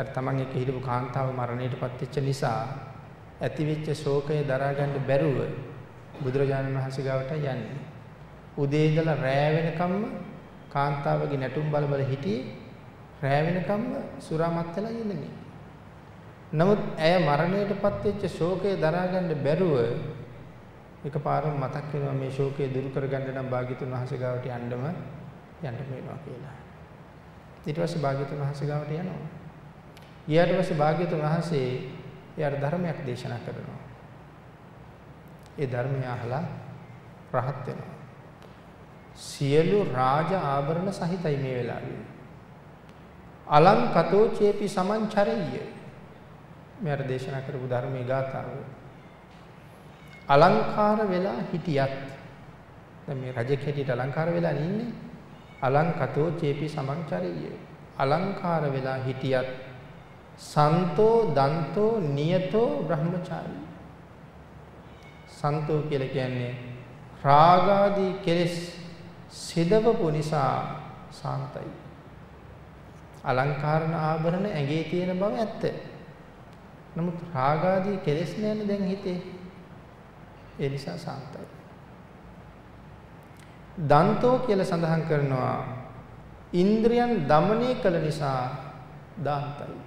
Speaker 2: අර තමන් එක්ක හිටපු කාන්තාව මරණයටපත් වෙච්ච නිසා ඇතිවෙච්ච ශෝකය දරා ගන්න බැරුව බුදුරජාණන් වහන්සේ ගාවට යන්නේ. උදේ ඉඳලා රෑ වෙනකම්ම කාන්තාවගේ නැටුම් බල බල හිටියේ රෑ වෙනකම්ම සුරාමත් වෙලා ඉන්නේ. නමුත් ඇය මරණයටපත් වෙච්ච ශෝකය දරා ගන්න බැරුව එකපාරම මතක් වෙනවා මේ ශෝකය දුරු කරගන්න නම් භාග්‍යතුන් වහන්සේ ගාවට යන්නම යන්න වෙනවා කියලා. ඊට පස්සේ භාග්‍යතුන් වහන්සේ ගාවට යනවා. ඊට පස්සේ භාග්‍යතුන් වහන්සේ එයාට ධර්මයක් දේශනා කරනවා. ඒ ධර්මය අහලා රහත් වෙනවා. සියලු රාජ ආභරණ සහිතයි මේ වෙලාවේ. අලංකතෝ චේපි සමන්චරෙය්‍ය. මෙයාට දේශනා කරපු ධර්මයේ ගාථාව. අලංකාර වෙලා හිටියත් දැන් මේ රජෙක් හැටියට අලංකාර වෙලා ඉන්නේ. අලංකතෝ චේපි සමන්චරෙය්‍ය. අලංකාර වෙලා හිටියත් සන්තෝ දන්තෝ නියතෝ බ්‍රහ්මචාරී සන්තෝ කියලා කියන්නේ රාගාදී කෙලෙස් සිදවපු නිසා සාන්තයි. අලංකාරණ ආභරණ ඇඟේ තියෙන බව ඇත්ත. නමුත් රාගාදී කෙලෙස් නැන්නේ දැන් හිතේ. ඒ නිසා සාන්තයි. දන්තෝ කියලා සඳහන් කරනවා ඉන්ද්‍රියන් দমনය කළ නිසා දාන්තයි.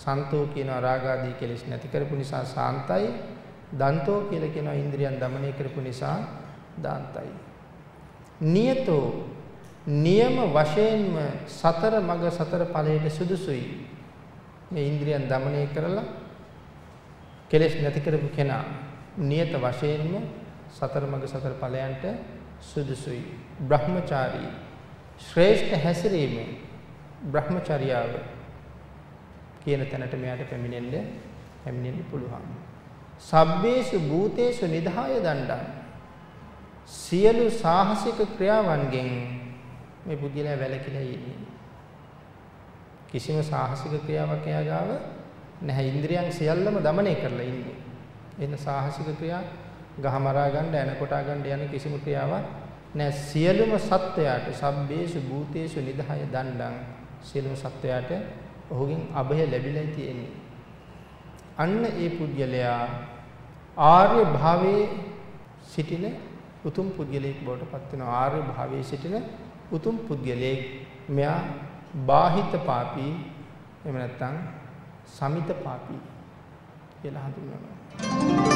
Speaker 2: සන්තෝ කියනවා රාගාදී කෙලෙස් නැති කරපු නිසා සාන්තයි. දන්තෝ කියලා කියනවා ඉන්ද්‍රියන් দমনය කරපු නිසා දාන්තයි. නියතෝ නියම වශයෙන්ම සතර මග සතර ඵලයට සුදුසුයි. මේ ඉන්ද්‍රියන් দমনය කරලා කෙලෙස් නැති කරපු කෙනා නියත වශයෙන්ම සතර මග සතර ඵලයන්ට සුදුසුයි. Brahmachari ශ්‍රේෂ්ඨ හැසිරීම Brahmacharyaව කියන තැනට මෙයාට පැමිණෙන්න පැමිණෙන්න පුළුවන්. සබ්බේසු භූතේසු නිදාය දණ්ඩං සියලු සාහසික ක්‍රියාවන්ගෙන් මේ පුද්ගලයා වැළකීලා ඉන්නේ. කිසිම සාහසික ක්‍රියාවක් එයා ගාව නැහැ. ඉන්ද්‍රියන් සියල්ලම দমনය කරලා ඉන්නේ. එන සාහසික ක්‍රියා ගහ මරා ගන්න, ඇන කොටා ගන්න යන කිසිම ක්‍රියාවක් නැහැ. සියලුම සත්වයාට සබ්බේසු භූතේසු නිදාය දණ්ඩං සියලුම සත්වයාට ඔහුගෙන් අභය ලැබිලා තියෙන්නේ. අන්න ඒ පුද්ගලයා ආර්ය භාවයේ සිටින උතුම් පුද්ගලයෙක් බවට පත් වෙනවා. ආර්ය භාවයේ සිටින උතුම් පුද්ගලයෙක් මෙයා බාහිත පාපී එහෙම නැත්නම් සමිත පාපී කියලා හඳුන්වනවා.